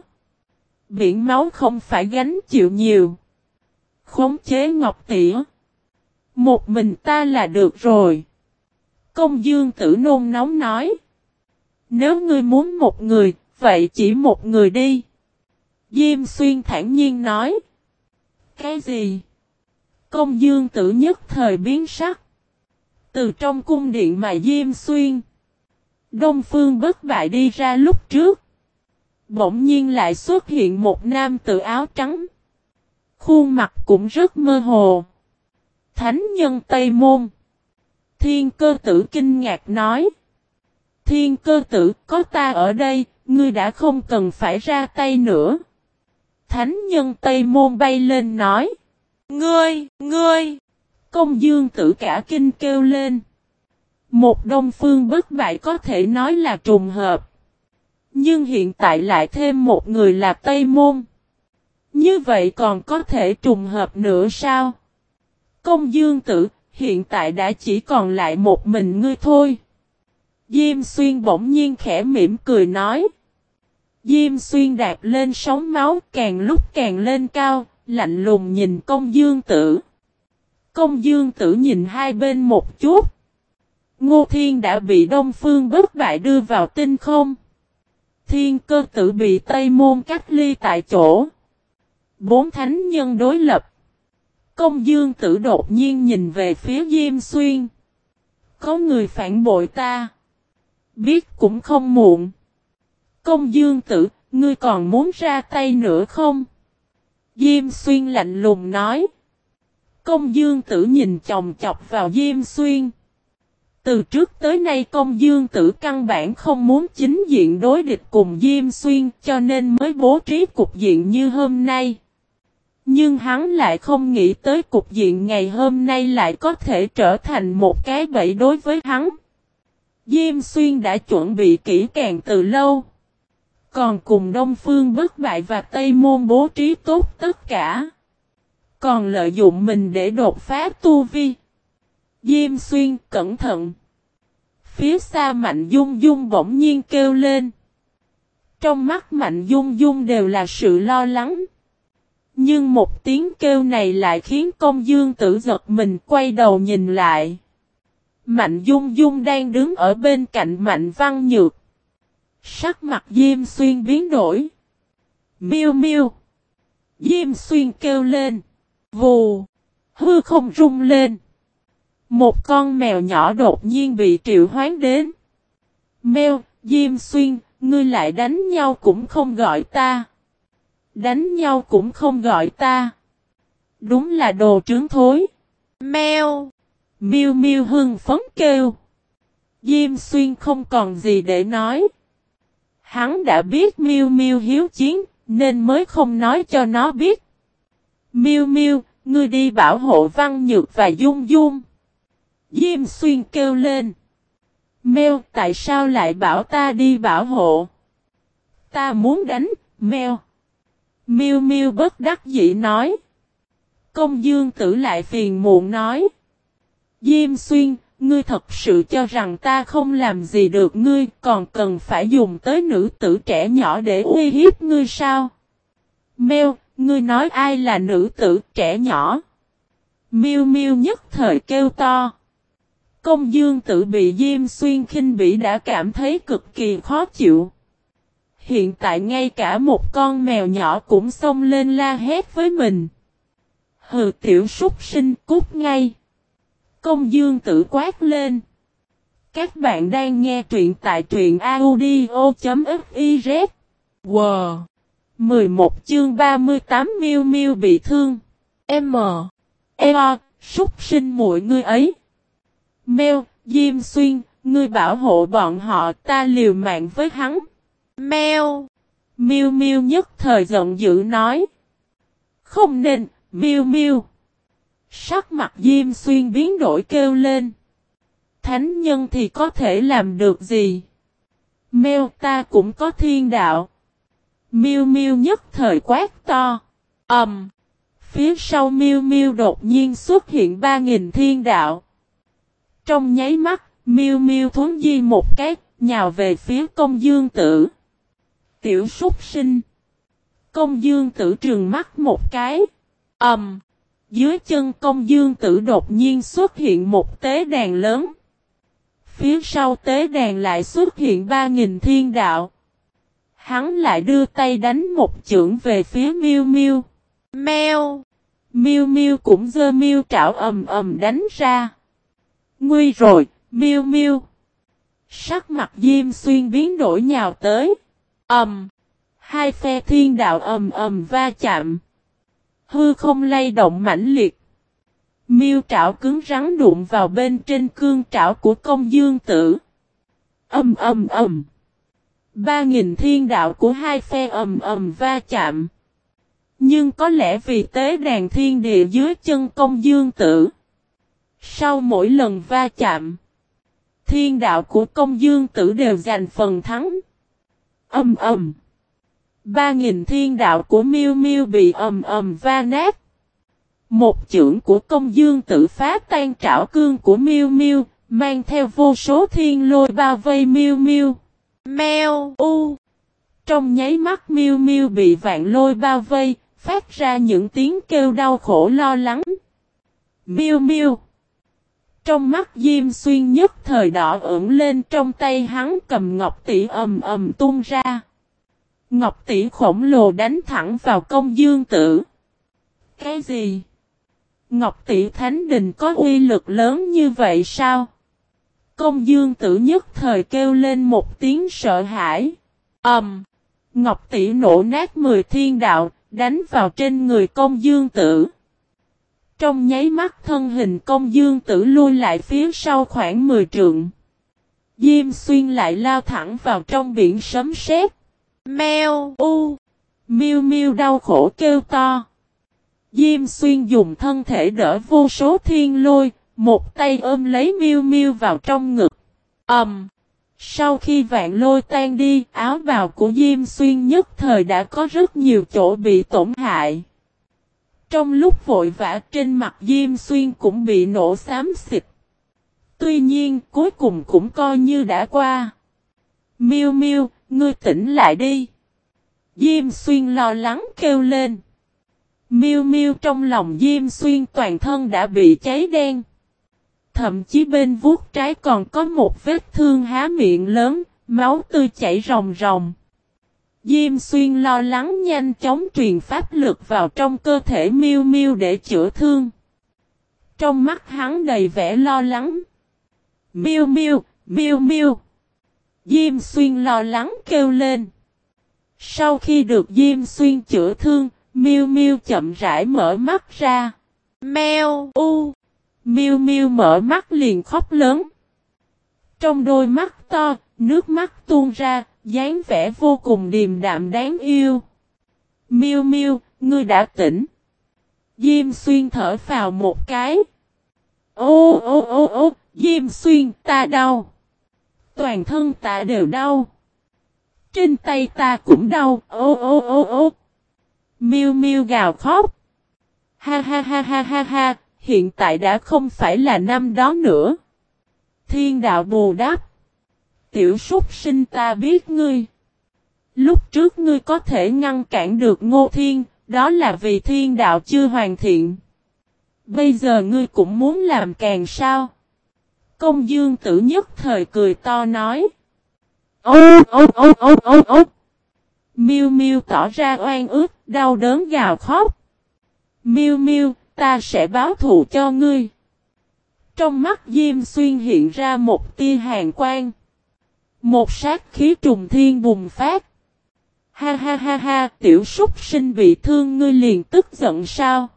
Speaker 1: Biển máu không phải gánh chịu nhiều. Khống chế Ngọc Tỉa. Một mình ta là được rồi. Công dương tử nôn nóng nói. Nếu ngươi muốn một người, vậy chỉ một người đi. Diêm xuyên thản nhiên nói. Cái gì? Công dương tử nhất thời biến sắc. Từ trong cung điện mà Diêm xuyên. Đông phương bất bại đi ra lúc trước. Bỗng nhiên lại xuất hiện một nam tự áo trắng. Khuôn mặt cũng rất mơ hồ. Thánh nhân Tây Môn. Thiên cơ tử kinh ngạc nói. Thiên cơ tử, có ta ở đây, ngươi đã không cần phải ra tay nữa. Thánh nhân Tây Môn bay lên nói. Ngươi, ngươi! Công dương tử cả kinh kêu lên. Một đông phương bất bại có thể nói là trùng hợp. Nhưng hiện tại lại thêm một người là Tây Môn. Như vậy còn có thể trùng hợp nữa sao? Công dương tử, hiện tại đã chỉ còn lại một mình ngươi thôi. Diêm xuyên bỗng nhiên khẽ mỉm cười nói. Diêm xuyên đạp lên sóng máu càng lúc càng lên cao, lạnh lùng nhìn công dương tử. Công dương tử nhìn hai bên một chút. Ngô Thiên đã bị Đông Phương bất bại đưa vào tinh không. Thiên cơ tử bị Tây Môn cách ly tại chỗ. Bốn thánh nhân đối lập. Công dương tử đột nhiên nhìn về phía Diêm Xuyên. Có người phản bội ta. Biết cũng không muộn. Công dương tử, ngươi còn muốn ra tay nữa không? Diêm Xuyên lạnh lùng nói. Công dương tử nhìn chồng chọc vào Diêm Xuyên. Từ trước tới nay công dương tử căn bản không muốn chính diện đối địch cùng Diêm Xuyên cho nên mới bố trí cục diện như hôm nay. Nhưng hắn lại không nghĩ tới cục diện ngày hôm nay lại có thể trở thành một cái bẫy đối với hắn. Diêm Xuyên đã chuẩn bị kỹ càng từ lâu. Còn cùng Đông Phương bất bại và Tây Môn bố trí tốt tất cả. Còn lợi dụng mình để đột phá tu vi. Diêm Xuyên cẩn thận. Phía xa Mạnh Dung Dung bỗng nhiên kêu lên. Trong mắt Mạnh Dung Dung đều là sự lo lắng. Nhưng một tiếng kêu này lại khiến công dương tử giật mình quay đầu nhìn lại. Mạnh Dung Dung đang đứng ở bên cạnh Mạnh Văn Nhược. Sắc mặt Diêm Xuyên biến đổi. Miêu miêu. Diêm Xuyên kêu lên. Vù. Hư không rung lên. Một con mèo nhỏ đột nhiên bị triệu hoán đến. Mèo, Diêm Xuyên, ngươi lại đánh nhau cũng không gọi ta. Đánh nhau cũng không gọi ta. Đúng là đồ trướng thối. Mèo. Miêu miêu hưng phấn kêu. Diêm xuyên không còn gì để nói. Hắn đã biết miêu miêu hiếu chiến, nên mới không nói cho nó biết. Miêu miêu, ngươi đi bảo hộ văn nhược và dung dung. Diêm xuyên kêu lên. Mèo tại sao lại bảo ta đi bảo hộ? Ta muốn đánh, mèo. Miêu miêu bất đắc dĩ nói. Công dương tử lại phiền muộn nói. Diêm xuyên, ngươi thật sự cho rằng ta không làm gì được ngươi còn cần phải dùng tới nữ tử trẻ nhỏ để uy hiếp ngươi sao? Mèo, ngươi nói ai là nữ tử trẻ nhỏ? Miêu miêu nhất thời kêu to. Công dương tử bị Diêm Xuyên khinh bỉ đã cảm thấy cực kỳ khó chịu. Hiện tại ngay cả một con mèo nhỏ cũng xông lên la hét với mình. Hừ tiểu súc sinh cút ngay. Công dương tử quát lên. Các bạn đang nghe truyện tại truyện audio.fiz. Wow! 11 chương 38 miêu miêu bị thương. M. E. Súc sinh muội ngươi ấy. Mèo, Diêm Xuyên, ngươi bảo hộ bọn họ ta liều mạng với hắn. Mèo. Miêu Miêu nhất thời giận dữ nói. Không nên, Miêu Miêu. Sắc mặt Diêm Xuyên biến đổi kêu lên. Thánh nhân thì có thể làm được gì? Mèo ta cũng có thiên đạo. Miêu Miêu nhất thời quát to. Ầm. Um, phía sau Miêu Miêu đột nhiên xuất hiện ba nghìn thiên đạo. Trong nháy mắt, Miêu Miêu thuấn di một cái, nhào về phía công dương tử. Tiểu súc sinh. Công dương tử trường mắt một cái. ầm, um, Dưới chân công dương tử đột nhiên xuất hiện một tế đàn lớn. Phía sau tế đàn lại xuất hiện ba nghìn thiên đạo. Hắn lại đưa tay đánh một chưởng về phía Miêu Miêu. Mèo. Miêu Miêu cũng dơ miêu trảo ầm ầm đánh ra. Nguy rồi, miêu miêu. Sắc mặt Diêm Xuyên biến đổi nhào tới. Ầm. hai phe thiên đạo ầm ầm va chạm. Hư không lay động mãnh liệt. Miêu trảo cứng rắn đụng vào bên trên cương trảo của công dương tử. Âm âm âm. Ba nghìn thiên đạo của hai phe ầm ầm va chạm. Nhưng có lẽ vì tế đàn thiên địa dưới chân công dương tử. Sau mỗi lần va chạm. Thiên đạo của công dương tử đều giành phần thắng. Âm ầm. Ba nghìn thiên đạo của miêu miêu bị ầm ầm va nát. Một chưởng của công dương tử phá tan trảo cương của miêu miêu, mang theo vô số thiên lôi bao vây miêu miêu. meo u. Trong nháy mắt miêu miêu bị vạn lôi bao vây, phát ra những tiếng kêu đau khổ lo lắng. Miêu miêu. Trong mắt Diêm Xuyên nhất thời đỏ ửng lên trong tay hắn cầm ngọc tỷ ầm ầm tung ra. Ngọc tỷ khổng lồ đánh thẳng vào công dương tử. Cái gì? Ngọc tỷ thánh đình có uy lực lớn như vậy sao? Công dương tử nhất thời kêu lên một tiếng sợ hãi. Ẩm! Um, Ngọc tỷ nổ nát mười thiên đạo, đánh vào trên người công dương tử. Trong nháy mắt thân hình công dương tử lui lại phía sau khoảng 10 trượng. Diêm xuyên lại lao thẳng vào trong biển sấm sét. Mèo u. Miêu miêu đau khổ kêu to. Diêm xuyên dùng thân thể đỡ vô số thiên lôi, một tay ôm lấy miêu miêu vào trong ngực. Ẩm. Um, sau khi vạn lôi tan đi, áo bào của Diêm Xuyên nhất thời đã có rất nhiều chỗ bị tổn hại. Trong lúc vội vã trên mặt Diêm Xuyên cũng bị nổ xám xịt. Tuy nhiên, cuối cùng cũng coi như đã qua. Miêu miêu, ngươi tỉnh lại đi. Diêm Xuyên lo lắng kêu lên. Miêu miêu trong lòng Diêm Xuyên toàn thân đã bị cháy đen. Thậm chí bên vuốt trái còn có một vết thương há miệng lớn, máu tươi chảy ròng ròng. Diêm xuyên lo lắng nhanh chóng truyền pháp lực vào trong cơ thể miêu miêu để chữa thương. Trong mắt hắn đầy vẻ lo lắng. Miêu miêu, miêu miêu. Diêm xuyên lo lắng kêu lên. Sau khi được Diêm xuyên chữa thương, miêu miêu chậm rãi mở mắt ra. Mèo u. Miêu miêu mở mắt liền khóc lớn. Trong đôi mắt to, nước mắt tuôn ra, dáng vẻ vô cùng điềm đạm đáng yêu. Miêu miêu, ngươi đã tỉnh. Diêm xuyên thở vào một cái. Ô ô ô ô, Diêm xuyên, ta đau. Toàn thân ta đều đau. Trên tay ta cũng đau, ô ô ô ô. Miêu miêu gào khóc. Ha ha ha ha ha ha, hiện tại đã không phải là năm đó nữa. Thiên đạo bù đắp. Tiểu súc sinh ta biết ngươi. Lúc trước ngươi có thể ngăn cản được ngô thiên, đó là vì thiên đạo chưa hoàn thiện. Bây giờ ngươi cũng muốn làm càng sao? Công dương tử nhất thời cười to nói. Ô ô ô ô ô ô miu miu tỏ ra oan ức, đau đớn gào khóc. miu miu ta sẽ báo thù cho ngươi. Trong mắt Diêm Xuyên hiện ra một tia hàng quang. Một sát khí trùng thiên bùng phát. Ha ha ha ha, tiểu súc sinh bị thương ngươi liền tức giận sao?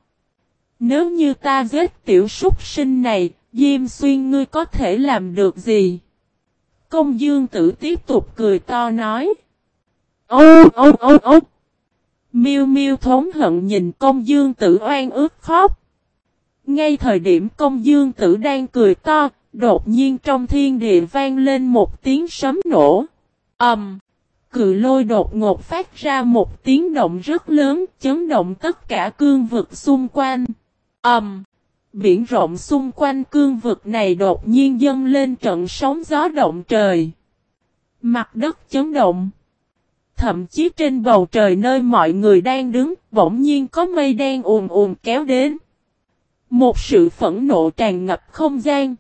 Speaker 1: Nếu như ta giết tiểu súc sinh này, Diêm Xuyên ngươi có thể làm được gì? Công dương tử tiếp tục cười to nói. Ô ô ô ô Miêu miêu thốn hận nhìn công dương tử oan ướt khóc. Ngay thời điểm công dương tử đang cười to, đột nhiên trong thiên địa vang lên một tiếng sấm nổ. ầm, um, Cự lôi đột ngột phát ra một tiếng động rất lớn, chấn động tất cả cương vực xung quanh. ầm, um, Biển rộng xung quanh cương vực này đột nhiên dâng lên trận sóng gió động trời. Mặt đất chấn động. Thậm chí trên bầu trời nơi mọi người đang đứng, bỗng nhiên có mây đen ùn ùn kéo đến. Một sự phẫn nộ tràn ngập không gian.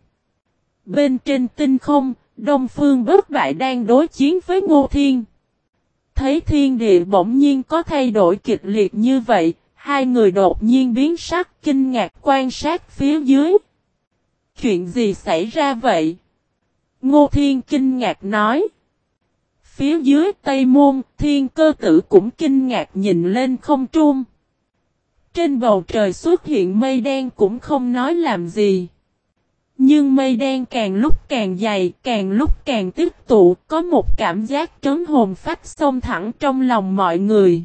Speaker 1: Bên trên tinh không, Đông Phương bất bại đang đối chiến với Ngô Thiên. Thấy thiên địa bỗng nhiên có thay đổi kịch liệt như vậy, hai người đột nhiên biến sắc kinh ngạc quan sát phía dưới. Chuyện gì xảy ra vậy? Ngô Thiên kinh ngạc nói. Phía dưới Tây Môn, thiên cơ tử cũng kinh ngạc nhìn lên không trung. Trên bầu trời xuất hiện mây đen cũng không nói làm gì. Nhưng mây đen càng lúc càng dày, càng lúc càng tích tụ, có một cảm giác trấn hồn phách xông thẳng trong lòng mọi người.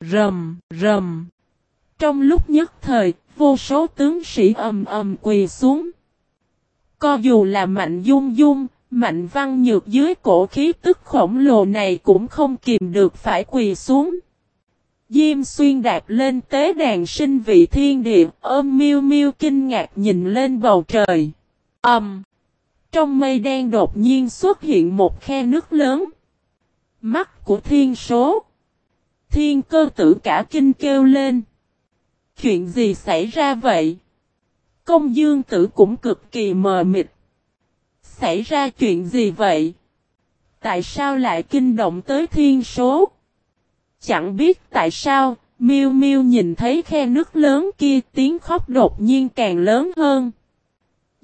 Speaker 1: Rầm, rầm. Trong lúc nhất thời, vô số tướng sĩ ầm ầm quỳ xuống. Co dù là mạnh dung dung, mạnh văn nhược dưới cổ khí tức khổng lồ này cũng không kìm được phải quỳ xuống. Diêm xuyên đạp lên tế đàn sinh vị thiên địa, ôm miêu miêu kinh ngạc nhìn lên bầu trời. Ầm! Um, trong mây đen đột nhiên xuất hiện một khe nước lớn. Mắt của thiên số. Thiên cơ tử cả kinh kêu lên. Chuyện gì xảy ra vậy? Công dương tử cũng cực kỳ mờ mịt. Xảy ra chuyện gì vậy? Tại sao lại kinh động tới thiên số? Chẳng biết tại sao, miu miu nhìn thấy khe nước lớn kia tiếng khóc đột nhiên càng lớn hơn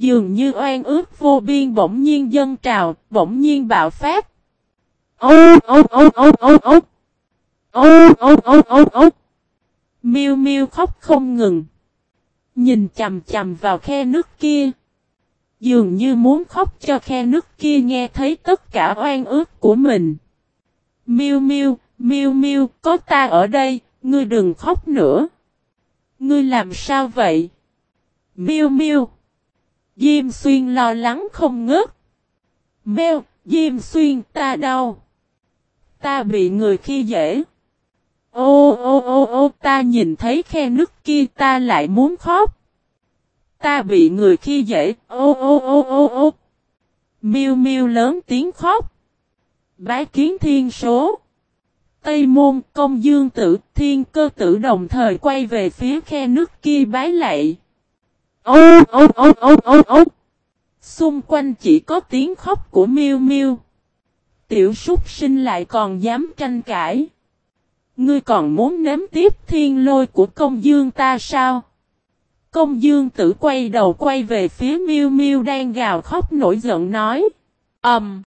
Speaker 1: dường như oan ước vô biên bỗng nhiên dân trào, bỗng nhiên bạo phát. Ô ô ô ô ô ô. Ô ô ô ô ô. Miêu miêu khóc không ngừng. Nhìn chằm chằm vào khe nước kia. Dường như muốn khóc cho khe nước kia nghe thấy tất cả oan ước của mình. Miêu miêu, miêu miêu, có ta ở đây, ngươi đừng khóc nữa. Ngươi làm sao vậy? Miêu miêu. Diêm Xuyên lo lắng không ngớt. Mèo, Diêm Xuyên, ta đau. Ta bị người khi dễ. Ô ô ô ô ta nhìn thấy khe nước kia ta lại muốn khóc. Ta bị người khi dễ, ô ô ô ô ô. Miêu miêu lớn tiếng khóc. Bái kiến thiên số. Tây môn công dương tử thiên cơ tử đồng thời quay về phía khe nước kia bái lạy. Ô ô ô ô ô ô. Xung quanh chỉ có tiếng khóc của miêu miêu. Tiểu súc sinh lại còn dám tranh cãi. Ngươi còn muốn nếm tiếp thiên lôi của công dương ta sao? Công dương tử quay đầu quay về phía miêu miêu đang gào khóc nổi giận nói. ầm. Um,